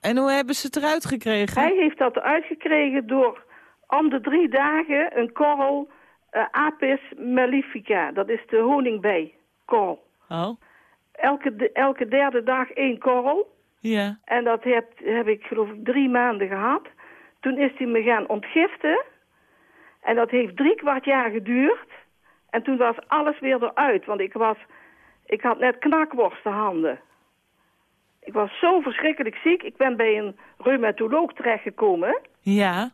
En hoe hebben ze het eruit gekregen? Hij heeft dat eruit gekregen door om de drie dagen een korrel eh, Apis mellifica. Dat is de honingbijkorrel. Oh, Elke, elke derde dag één korrel. ja. En dat heb, heb ik geloof ik drie maanden gehad. Toen is hij me gaan ontgiften. En dat heeft drie kwart jaar geduurd. En toen was alles weer eruit. Want ik was... Ik had net knakworstenhanden. Ik was zo verschrikkelijk ziek. Ik ben bij een reumatoloog terechtgekomen. Ja,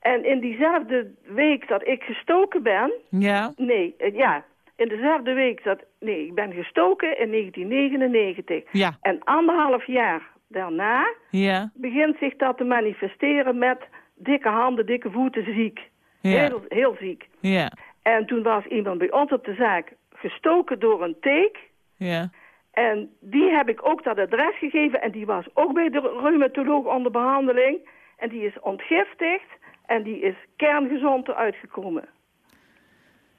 En in diezelfde week dat ik gestoken ben... ja. Nee, eh, ja. In dezelfde week dat... Nee, ik ben gestoken in 1999. Ja. En anderhalf jaar daarna Ja, begint zich dat te manifesteren met dikke handen, dikke voeten, ziek. Ja. Heel, heel ziek. ja, En toen was iemand bij ons op de zaak gestoken door een teek. ja. En die heb ik ook dat adres gegeven. En die was ook bij de reumatoloog onder behandeling. En die is ontgiftigd. En die is kerngezond eruit gekomen.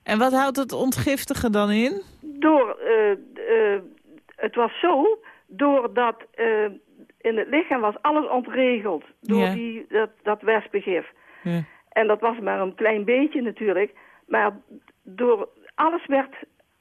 En wat houdt het ontgiftigen dan in? Door, eh, eh, het was zo, doordat eh, in het lichaam was alles ontregeld. Door Ja. die, dat, dat wespengif. Ja. En dat was maar een klein beetje natuurlijk. Maar door alles werd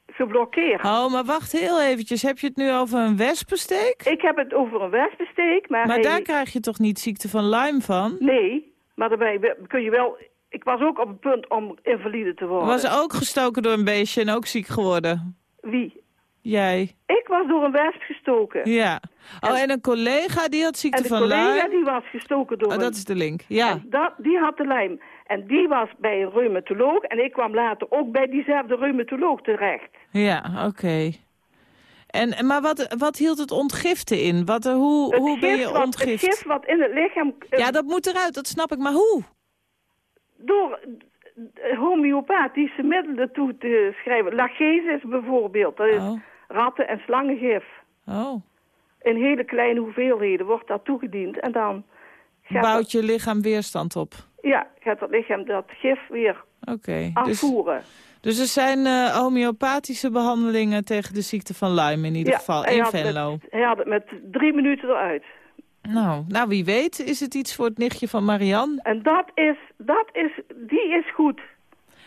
geblokkeerd. Oh, maar wacht heel eventjes. Heb je het nu over een wespensteek? Ik heb het over een wespensteek, maar... Maar hij- daar krijg je toch niet ziekte van Lyme van? Nee, maar daarbij kun je wel... Ik was ook op het punt om invalide te worden. Was ook gestoken door een beestje en ook ziek geworden? Wie? Jij? Ik was door een wesp gestoken. Ja. Oh, en een collega die had ziekte En de van collega Lyme? die was gestoken door Oh, een... dat is de link. Ja. En dat, die had de lijm. En die was bij een reumatoloog. En ik kwam later ook bij diezelfde reumatoloog terecht. Ja, oké. En, maar wat, wat hield het ontgiften in? Wat, hoe, hoe ben je wat- Het ontgift? gif wat in het lichaam... Ja, dat moet eruit, dat snap ik. Maar hoe? Door eh, homeopathische middelen toe te schrijven. Lachesis bijvoorbeeld. Dat is Oh. ratten- en slangengif. Oh. In hele kleine hoeveelheden wordt dat toegediend. En dan Bouwt je lichaam weerstand op? ja, gaat het lichaam dat gif weer. Dus, afvoeren. dus er zijn eh, homeopathische behandelingen tegen de ziekte van Lyme in ieder Ja, geval. hij In het- Venlo. Hij had het met drie minuten eruit. Nou, nou, wie weet is het iets voor het nichtje van Marianne. En dat is, dat is, die is goed.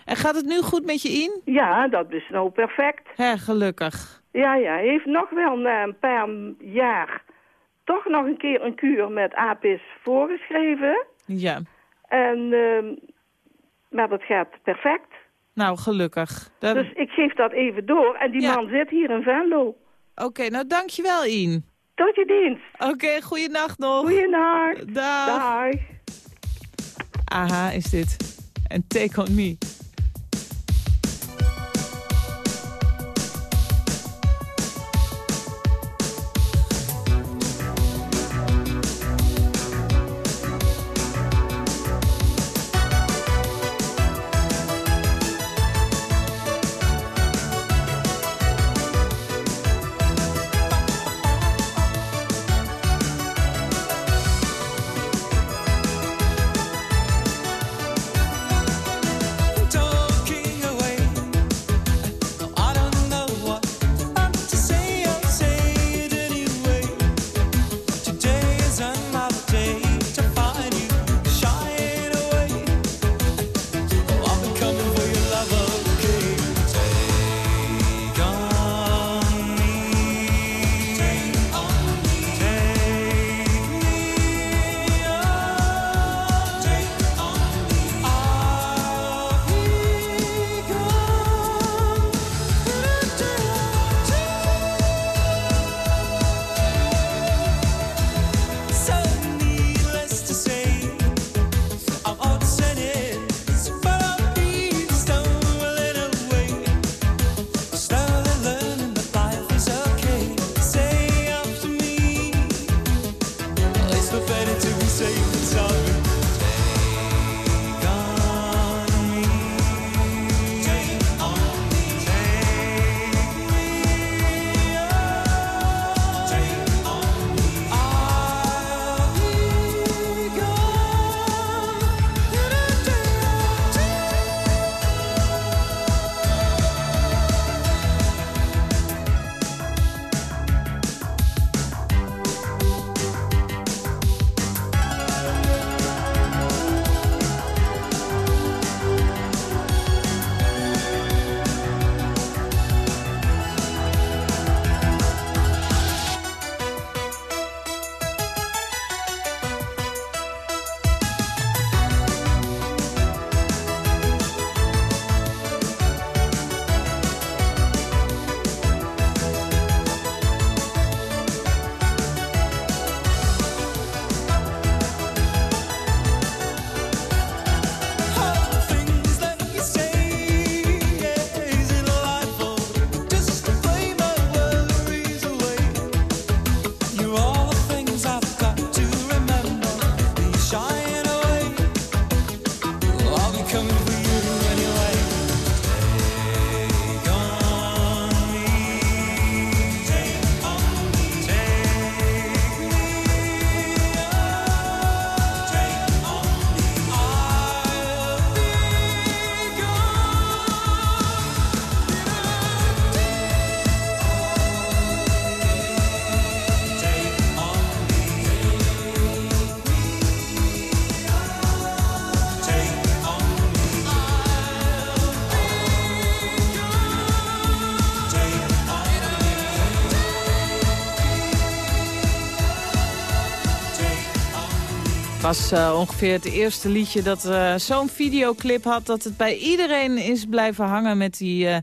En gaat het nu goed met je in? Ja, dat is nou perfect. Hè, gelukkig. Ja, ja, heeft nog wel na een paar jaar toch nog een keer een kuur met apis voorgeschreven. Ja. En, ehm, maar dat gaat perfect. Nou, gelukkig. Dus ik geef dat even door. En die Ja. man zit hier in Venlo. Oké, nou dankjewel, Ian. Tot je dienst. Oké, goeienacht nog. Goeienacht. Dag. Dag. Aha, is dit. En Take On Me. Was eh, ongeveer het eerste liedje dat eh, zo'n videoclip had... dat het bij iedereen is blijven hangen met die uh,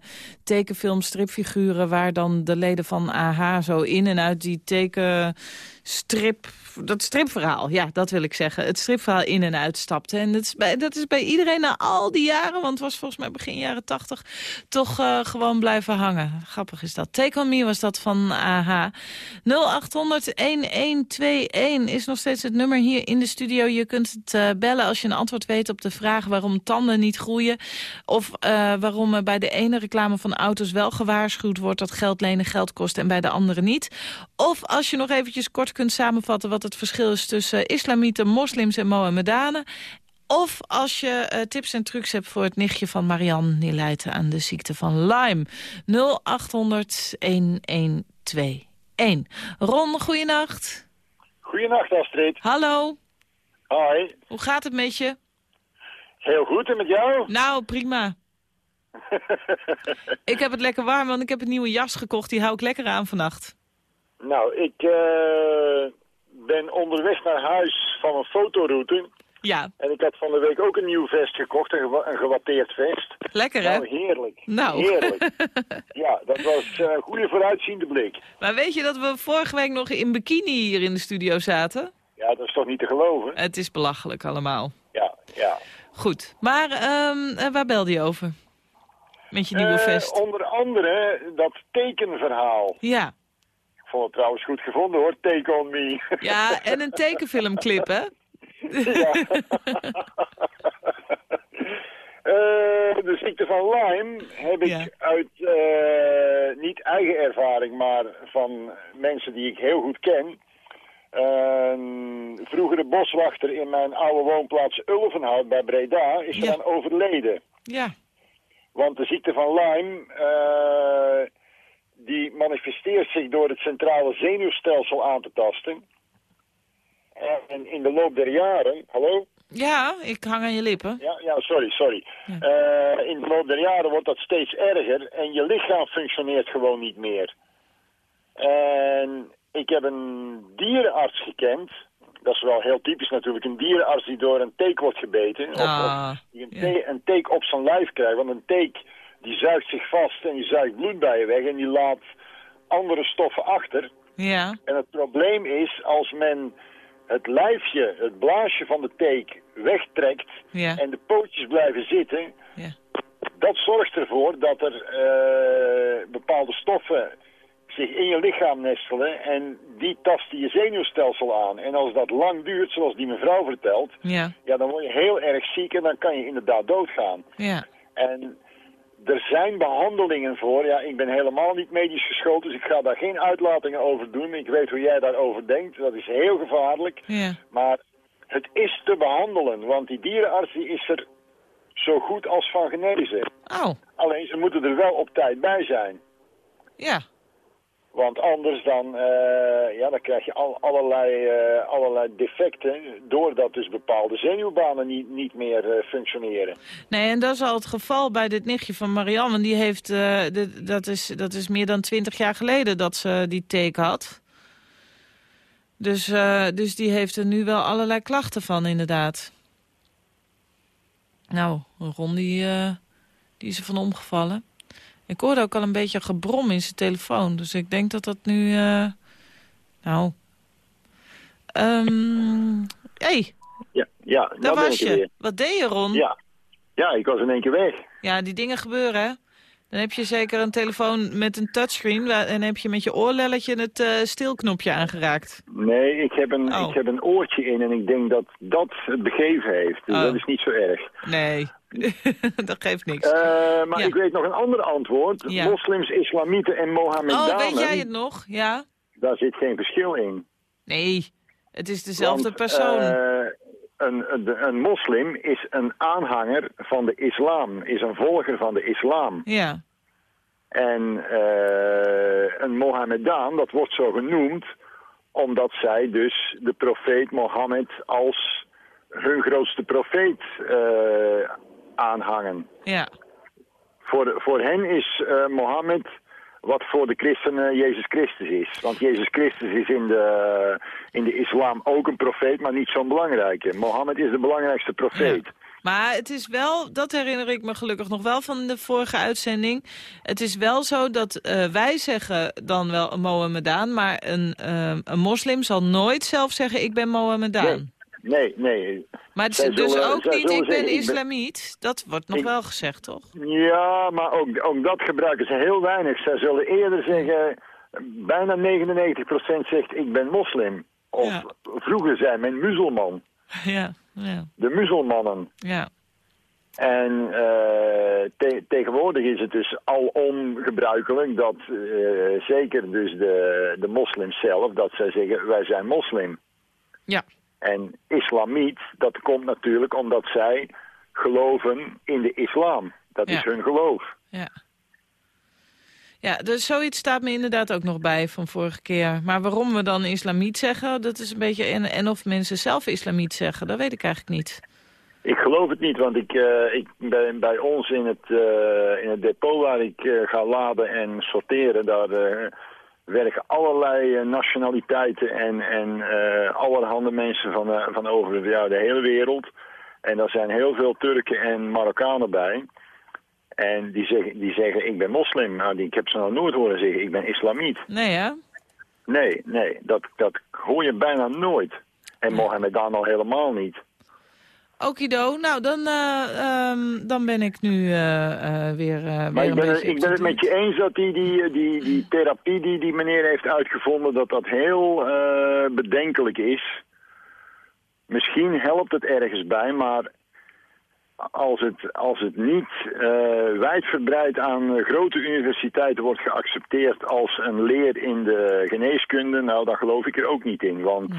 tekenfilmstripfiguren... waar dan de leden van AH zo in en uit die tekenstrip dat stripverhaal, ja, dat wil ik zeggen. Het stripverhaal in en uitstapte. En dat is bij, dat is bij iedereen na al die jaren, want het was volgens mij begin jaren tachtig, toch uh, gewoon blijven hangen. Grappig is dat. Take On Me was dat van AH. 0800-1121 is nog steeds het nummer hier in de studio. Je kunt het uh, bellen als je een antwoord weet op de vraag waarom tanden niet groeien. Of uh, waarom bij de ene reclame van auto's wel gewaarschuwd wordt dat geld lenen geld kost en bij de andere niet. Of als je nog eventjes kort kunt samenvatten wat het verschil is tussen islamieten, moslims en Mohammedanen. Of als je uh, tips en trucs hebt voor het nichtje van Marianne... die lijdt aan de ziekte van Lyme. 0800-1121. Ron, goeienacht. Goeienacht, Astrid. Hallo. Hoi. Hoe gaat het met je? Heel goed, en met jou? Nou, prima. ik heb het lekker warm, want ik heb een nieuwe jas gekocht. Die hou ik lekker aan vannacht. Nou, ik uh, ben onderweg naar huis van een fotoroute. Ja. En ik had van de week ook een nieuw vest gekocht, een, gewa een gewatteerd vest. Lekker, hè? Nou, heerlijk. Nou. Heerlijk. ja, dat was een uh, goede vooruitziende blik. Maar weet je dat we vorige week nog in bikini hier in de studio zaten? Ja, dat is toch niet te geloven? Het is belachelijk allemaal. Ja, ja. Goed. Maar um, waar belde je over? Met je nieuwe uh, vest. Onder andere dat tekenverhaal. Ja. Ik vond het trouwens goed gevonden hoor, Take On Me. Ja, en een tekenfilmclip hè? ja. uh, de ziekte van Lyme heb ik Ja. uit uh, niet eigen ervaring, maar van mensen die ik heel goed ken. Een vroegere boswachter in mijn oude woonplaats Ulvenhout bij Breda is Ja. eraan overleden. Ja. Want de ziekte van Lyme, eh, die manifesteert zich door het centrale zenuwstelsel aan te tasten. En in de loop der jaren, hallo? Ja, ik hang aan je lippen. Ja, ja sorry, sorry. Eh, in de loop der jaren wordt dat steeds erger en je lichaam functioneert gewoon niet meer. En ik heb een dierenarts gekend. Dat is wel heel typisch natuurlijk. Een dierenarts die door een teek wordt gebeten. Ah, of die een, te- een teek op zijn lijf krijgt. Want een teek die zuigt zich vast en die zuigt bloed bij je weg. En die laat andere stoffen achter. Ja. En het probleem is als men het lijfje, het blaasje van de teek wegtrekt Ja. en de pootjes blijven zitten, Ja. dat zorgt ervoor dat er eh, bepaalde stoffen zich in je lichaam nestelen en die tasten je zenuwstelsel aan. En als dat lang duurt, zoals die mevrouw vertelt, Ja. ja, dan word je heel erg ziek en dan kan je inderdaad doodgaan. Ja. En er zijn behandelingen voor. Ja, ik ben helemaal niet medisch geschoold, dus ik ga daar geen uitlatingen over doen. Ik weet hoe jij daarover denkt. Dat is heel gevaarlijk. Ja. Maar het is te behandelen, want die dierenarts die is er zo goed als van genezen. Oh. Alleen ze moeten er wel op tijd bij zijn. Ja. Want anders dan, eh, ja, dan krijg je al, allerlei, eh, allerlei defecten... doordat dus bepaalde zenuwbanen niet, niet meer eh, functioneren. Nee, en dat is al het geval bij dit nichtje van Marianne. Want die heeft, dit- dat, is, dat is meer dan twintig jaar geleden dat ze die teken had. Dus, dus die heeft er nu wel allerlei klachten van, inderdaad. Nou, Ron, die, die is er van omgevallen. Ik hoorde ook al een beetje gebrom in zijn telefoon. Dus ik denk dat dat nu... eh, nou... Ehm hey, Ja, ja daar was je. weer. Wat deed je, Ron? Ja. ja, ik was in één keer weg. Ja, die dingen gebeuren, hè? Dan heb je zeker een telefoon met een touchscreen... en heb je met je oorlelletje het eh, stilknopje aangeraakt. Nee, ik heb, een, Oh. ik heb een oortje in en ik denk dat dat het begeven heeft. Dus Oh. dat is niet zo erg. Nee, dat geeft niks. Eh, maar Ja. ik weet nog een ander antwoord. Ja. Moslims, islamieten en Mohammedanen, oh, weet jij het nog? Ja? daar zit geen verschil in. Nee, het is dezelfde Want, persoon. eh, een, een, een moslim is een aanhanger van de islam, is een volger van de islam. Ja, En eh, een Mohammedaan, dat wordt zo genoemd omdat zij dus de profeet Mohammed als hun grootste profeet eh, aanhangen. ja, Voor, voor hen is eh, Mohammed wat voor de christenen Jezus Christus is. Want Jezus Christus is in de, in de islam ook een profeet, maar niet zo'n belangrijke. Mohammed is de belangrijkste profeet. Maar het is wel, dat herinner ik me gelukkig nog wel van de vorige uitzending. Het is wel zo dat eh, wij zeggen dan wel een Mohammedaan... maar een, eh, een moslim zal nooit zelf zeggen ik ben Mohammedaan. Nee, nee. Maar het is Zij dus zullen- ook niet ik ben zeggen, islamiet. Dat wordt nog Ik- wel gezegd, toch? Ja, maar ook, ook dat gebruiken ze heel weinig. Zij zullen eerder zeggen, bijna 99% zegt ik ben moslim. Of vroeger zei men muzelman. Ja, ja, De muzelmannen. ja. En eh, te- tegenwoordig is het dus alom gebruikelijk dat eh, zeker dus de, de moslims zelf, dat zij zeggen wij zijn moslim. Ja. En islamiet, dat komt natuurlijk omdat zij geloven in de islam. Dat is hun geloof. Ja. Ja, dus zoiets staat me inderdaad ook nog bij van vorige keer. Maar waarom we dan islamiet zeggen, dat is een beetje... En, en of mensen zelf islamiet zeggen, dat weet ik eigenlijk niet. Ik geloof het niet, want ik, eh, ik ben bij ons in het, eh, in het depot waar ik eh, ga laden en sorteren, daar werken allerlei eh, nationaliteiten en, en eh, allerhande mensen van, eh, van over ja, de hele wereld. En daar zijn heel veel Turken en Marokkanen bij. En die zeggen, die zeggen ik ben moslim. Nou, die, ik heb ze nog nooit horen zeggen, ik ben islamiet. Nee, hè? Nee, nee, dat, dat hoor je bijna nooit. En Mohammedan al helemaal niet. Okido, nou dan, eh, ehm, dan ben ik nu eh, eh, weer, Maar weer ik ben, het, ik ben het met je eens dat die, die, die, die therapie die die meneer heeft uitgevonden, dat dat heel bedenkelijk is. Misschien helpt het ergens bij, maar als het, als het niet wijdverbreid aan grote universiteiten wordt geaccepteerd als een leer in de geneeskunde, nou dan geloof ik er ook niet in. Want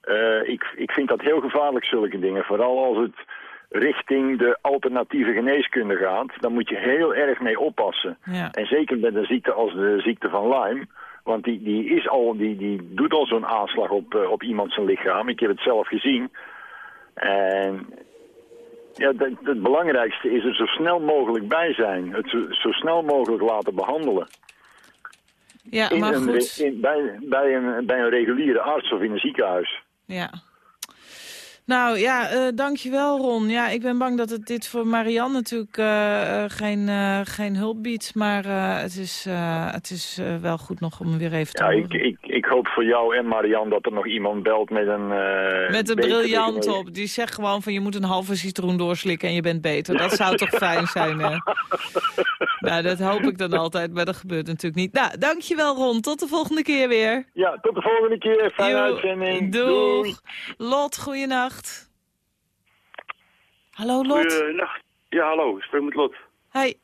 eh, ik, ik vind dat heel gevaarlijk, zulke dingen. Vooral als het richting de alternatieve geneeskunde gaat, dan moet je heel erg mee oppassen. Ja. En zeker met een ziekte als de ziekte van Lyme. Want die, die, is al, die, die doet al zo'n aanslag op, eh, op iemand zijn lichaam. Ik heb het zelf gezien. En ja, het, het belangrijkste is er zo snel mogelijk bij zijn. Het zo, zo snel mogelijk laten behandelen. Ja, in maar een, goed. in- bij, bij, een, bij een reguliere arts of in een ziekenhuis. Ja. Nou ja, eh, dankjewel Ron. Ja, ik ben bang dat het dit voor Marianne natuurlijk eh, eh, geen, geen hulp biedt. Maar het is, het is wel goed nog om weer even te Ja, ik, ik hoop voor jou en Marian dat er nog iemand belt met een... eh, Met een briljant op. Die zegt gewoon van je moet een halve citroen doorslikken en je bent beter. Dat zou toch fijn zijn, hè? nou, dat hoop ik dan altijd, maar dat gebeurt natuurlijk niet. Nou, dankjewel Ron. Tot de volgende keer weer. Ja, tot de volgende keer. Fijne Jo, uitzending. Doeg. Doei. Lot, goeienacht. Hallo Lot. Goedenacht. Ja, hallo. Ik spreek met Lot. Hey.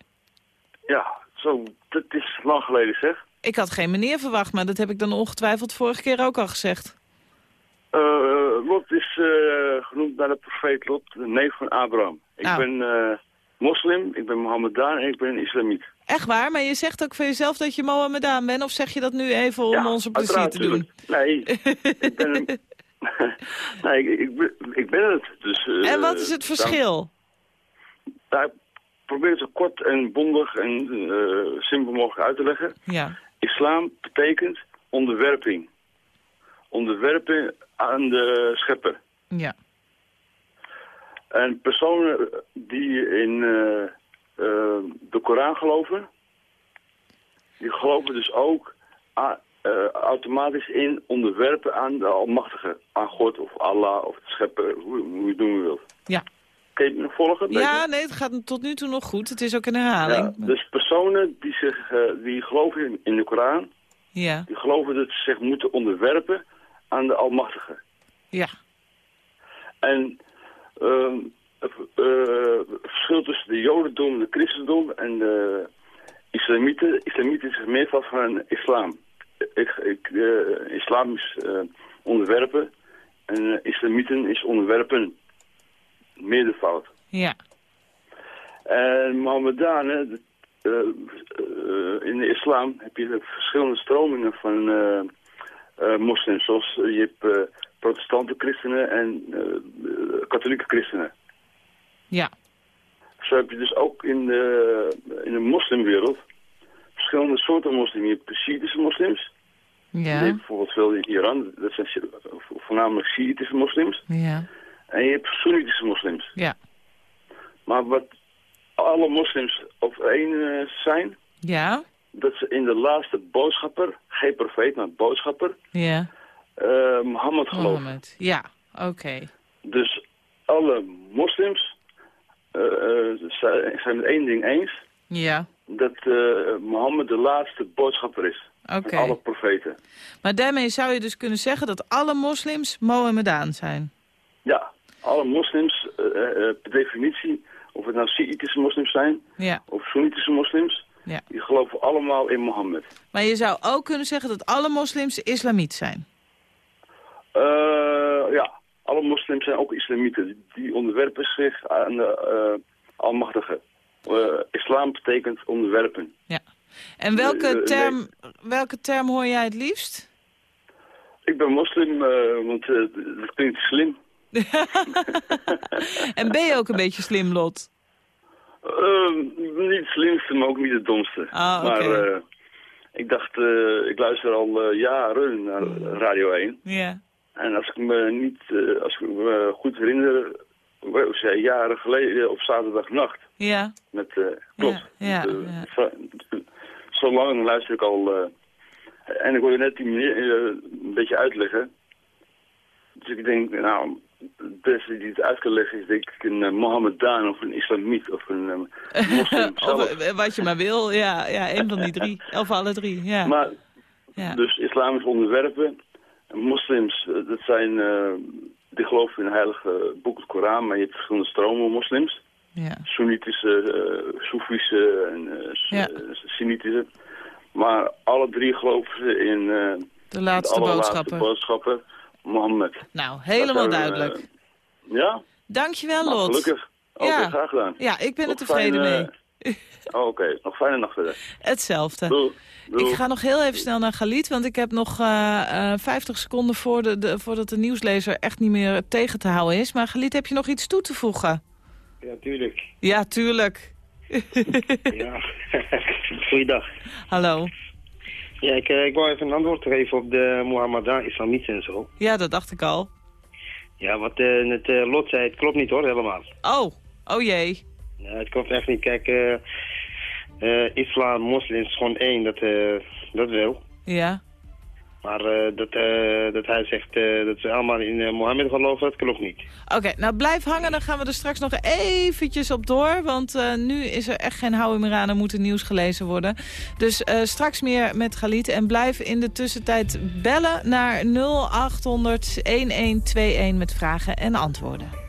Ja, zo, dat is lang geleden zeg. Ik had geen meneer verwacht, maar dat heb ik dan ongetwijfeld vorige keer ook al gezegd. Eh, Lot is eh, genoemd naar de profeet Lot, de neef van Abraham. Ik Nou. ben moslim, ik ben Mohammedaan en ik ben islamiet. Echt waar? Maar je zegt ook van jezelf dat je Mohammedaan bent? Of zeg je dat nu even om ons een plezier te doen? Nee, ik ben een... nee, ik, ik, ben, ik ben het. Dus, en wat is het verschil? Nou, ik probeer het zo kort en bondig en simpel mogelijk uit te leggen. Ja. Islam betekent onderwerping. Onderwerping aan de schepper. Ja. En personen die in eh, eh, de Koran geloven, die geloven dus ook a- eh, automatisch in onderwerpen aan de Almachtige. Aan God of Allah of de schepper, hoe, hoe je het doen wilt. Ja. Kun je me volgen? Ja, nee, het gaat tot nu toe nog goed. Het is ook een herhaling. Ja, dus personen die, zich, eh, die geloven in, in de Koran, Ja. die geloven dat ze zich moeten onderwerpen aan de Almachtige. Ja. En ehm, het verschil tussen de Jodendom, de Christendom en de Islamieten. Islamieten is het meervoud van islam. Ik, ik, eh, islam is onderwerpen en Islamieten is onderwerpen. Meerdervoud. Ja. En Mohammedanen, eh, eh, in de islam heb je verschillende stromingen van eh, moslims. Zoals je hebt protestante christenen en katholieke christenen. Ja. Zo heb je dus ook in de, in de moslimwereld verschillende soorten moslims. Je hebt Shiïtische moslims. Je Ja, hebt bijvoorbeeld veel in Iran. Dat zijn voornamelijk Shiïtische moslims. ja, En je hebt Soenitische moslims. ja. Maar wat alle moslims op één eh, zijn... Ja, dat ze in de laatste boodschapper, geen profeet, maar boodschapper... ja. eh, Mohammed geloven. Mohammed. Ja, oké. Dus alle moslims eh, zijn met één ding eens... Ja, dat Mohammed de laatste boodschapper is. oké. Alle profeten. Maar daarmee zou je dus kunnen zeggen dat alle moslims Mohammedaan zijn. Ja, alle moslims, eh, eh, per definitie, of het nou Shiïtische moslims zijn Ja, of Soenitische moslims, ja. die geloven allemaal in Mohammed. Maar je zou ook kunnen zeggen dat alle moslims islamiet zijn. Eh, ja, alle moslims zijn ook islamieten. Die onderwerpen zich aan de eh, Almachtige. Eh, islam betekent onderwerpen. Ja. En welke, Eh, eh, term, welke term hoor jij het liefst? Ik ben moslim, eh, want eh, dat klinkt slim. En ben je ook een beetje slim, Lot? Eh, niet het slimste, maar ook niet het domste. Ah. Maar eh, ik dacht, eh, ik luister al eh, jaren naar Radio 1. Ja. En als ik me niet, als ik me goed herinner, was jaren geleden op zaterdagnacht. Ja. Met, klopt. Ja, Zo lang luister ik al. en ik wilde net die meneer een beetje uitleggen. Dus ik denk, nou, beste die het uit kan leggen is denk ik een uh, Mohammedaan of een islamiet of een eh, moslim. Of, eh, wat je maar wil, ja, ja, een van die drie. Of alle drie, ja. Maar, Ja. dus islam is onderwerpen. En moslims, eh, dat zijn, eh, die geloven in het heilige boek, het Koran, maar je hebt verschillende stromen moslims. Ja. Soenitische, uh, Soefische en Ja. Sinitische. Maar alle drie geloven ze in eh, De laatste boodschappen, Mohammed. Nou, helemaal Dat zijn, duidelijk. eh, ja? Dankjewel, Nou, Lot. gelukkig. Oké, Ja. graag gedaan. Ja, ik ben er tevreden mee. Oh, Oké, nog fijne nacht verder. Hetzelfde. Ik ga nog heel even snel naar Galit, want ik heb nog eh, eh, 50 seconden voor de, de, voordat de nieuwslezer echt niet meer tegen te houden is. Maar Galit, heb je nog iets toe te voegen? Ja, tuurlijk. Ja, tuurlijk. Ja. Goeiedag. Hallo. Ja, ik, eh, ik wou even een antwoord geven op de Mohammedan, islamieten en zo. Ja, dat dacht ik al. Ja, wat eh, het eh, Lot zei, het klopt niet hoor, helemaal. Oh, oh jee. Nee, het klopt echt niet. Kijk, eh, eh, islam, moslims, gewoon één, dat, eh, dat wel. Ja. Maar eh, dat, eh, dat hij zegt eh, dat ze allemaal in Mohammed geloven, dat klopt niet. Oké, nou blijf hangen, dan gaan we er straks nog eventjes op door. Want nu is er echt geen houden meer aan en moet er nieuws gelezen worden. Dus straks meer met Galit. En blijf in de tussentijd bellen naar 0800 1121 met vragen en antwoorden.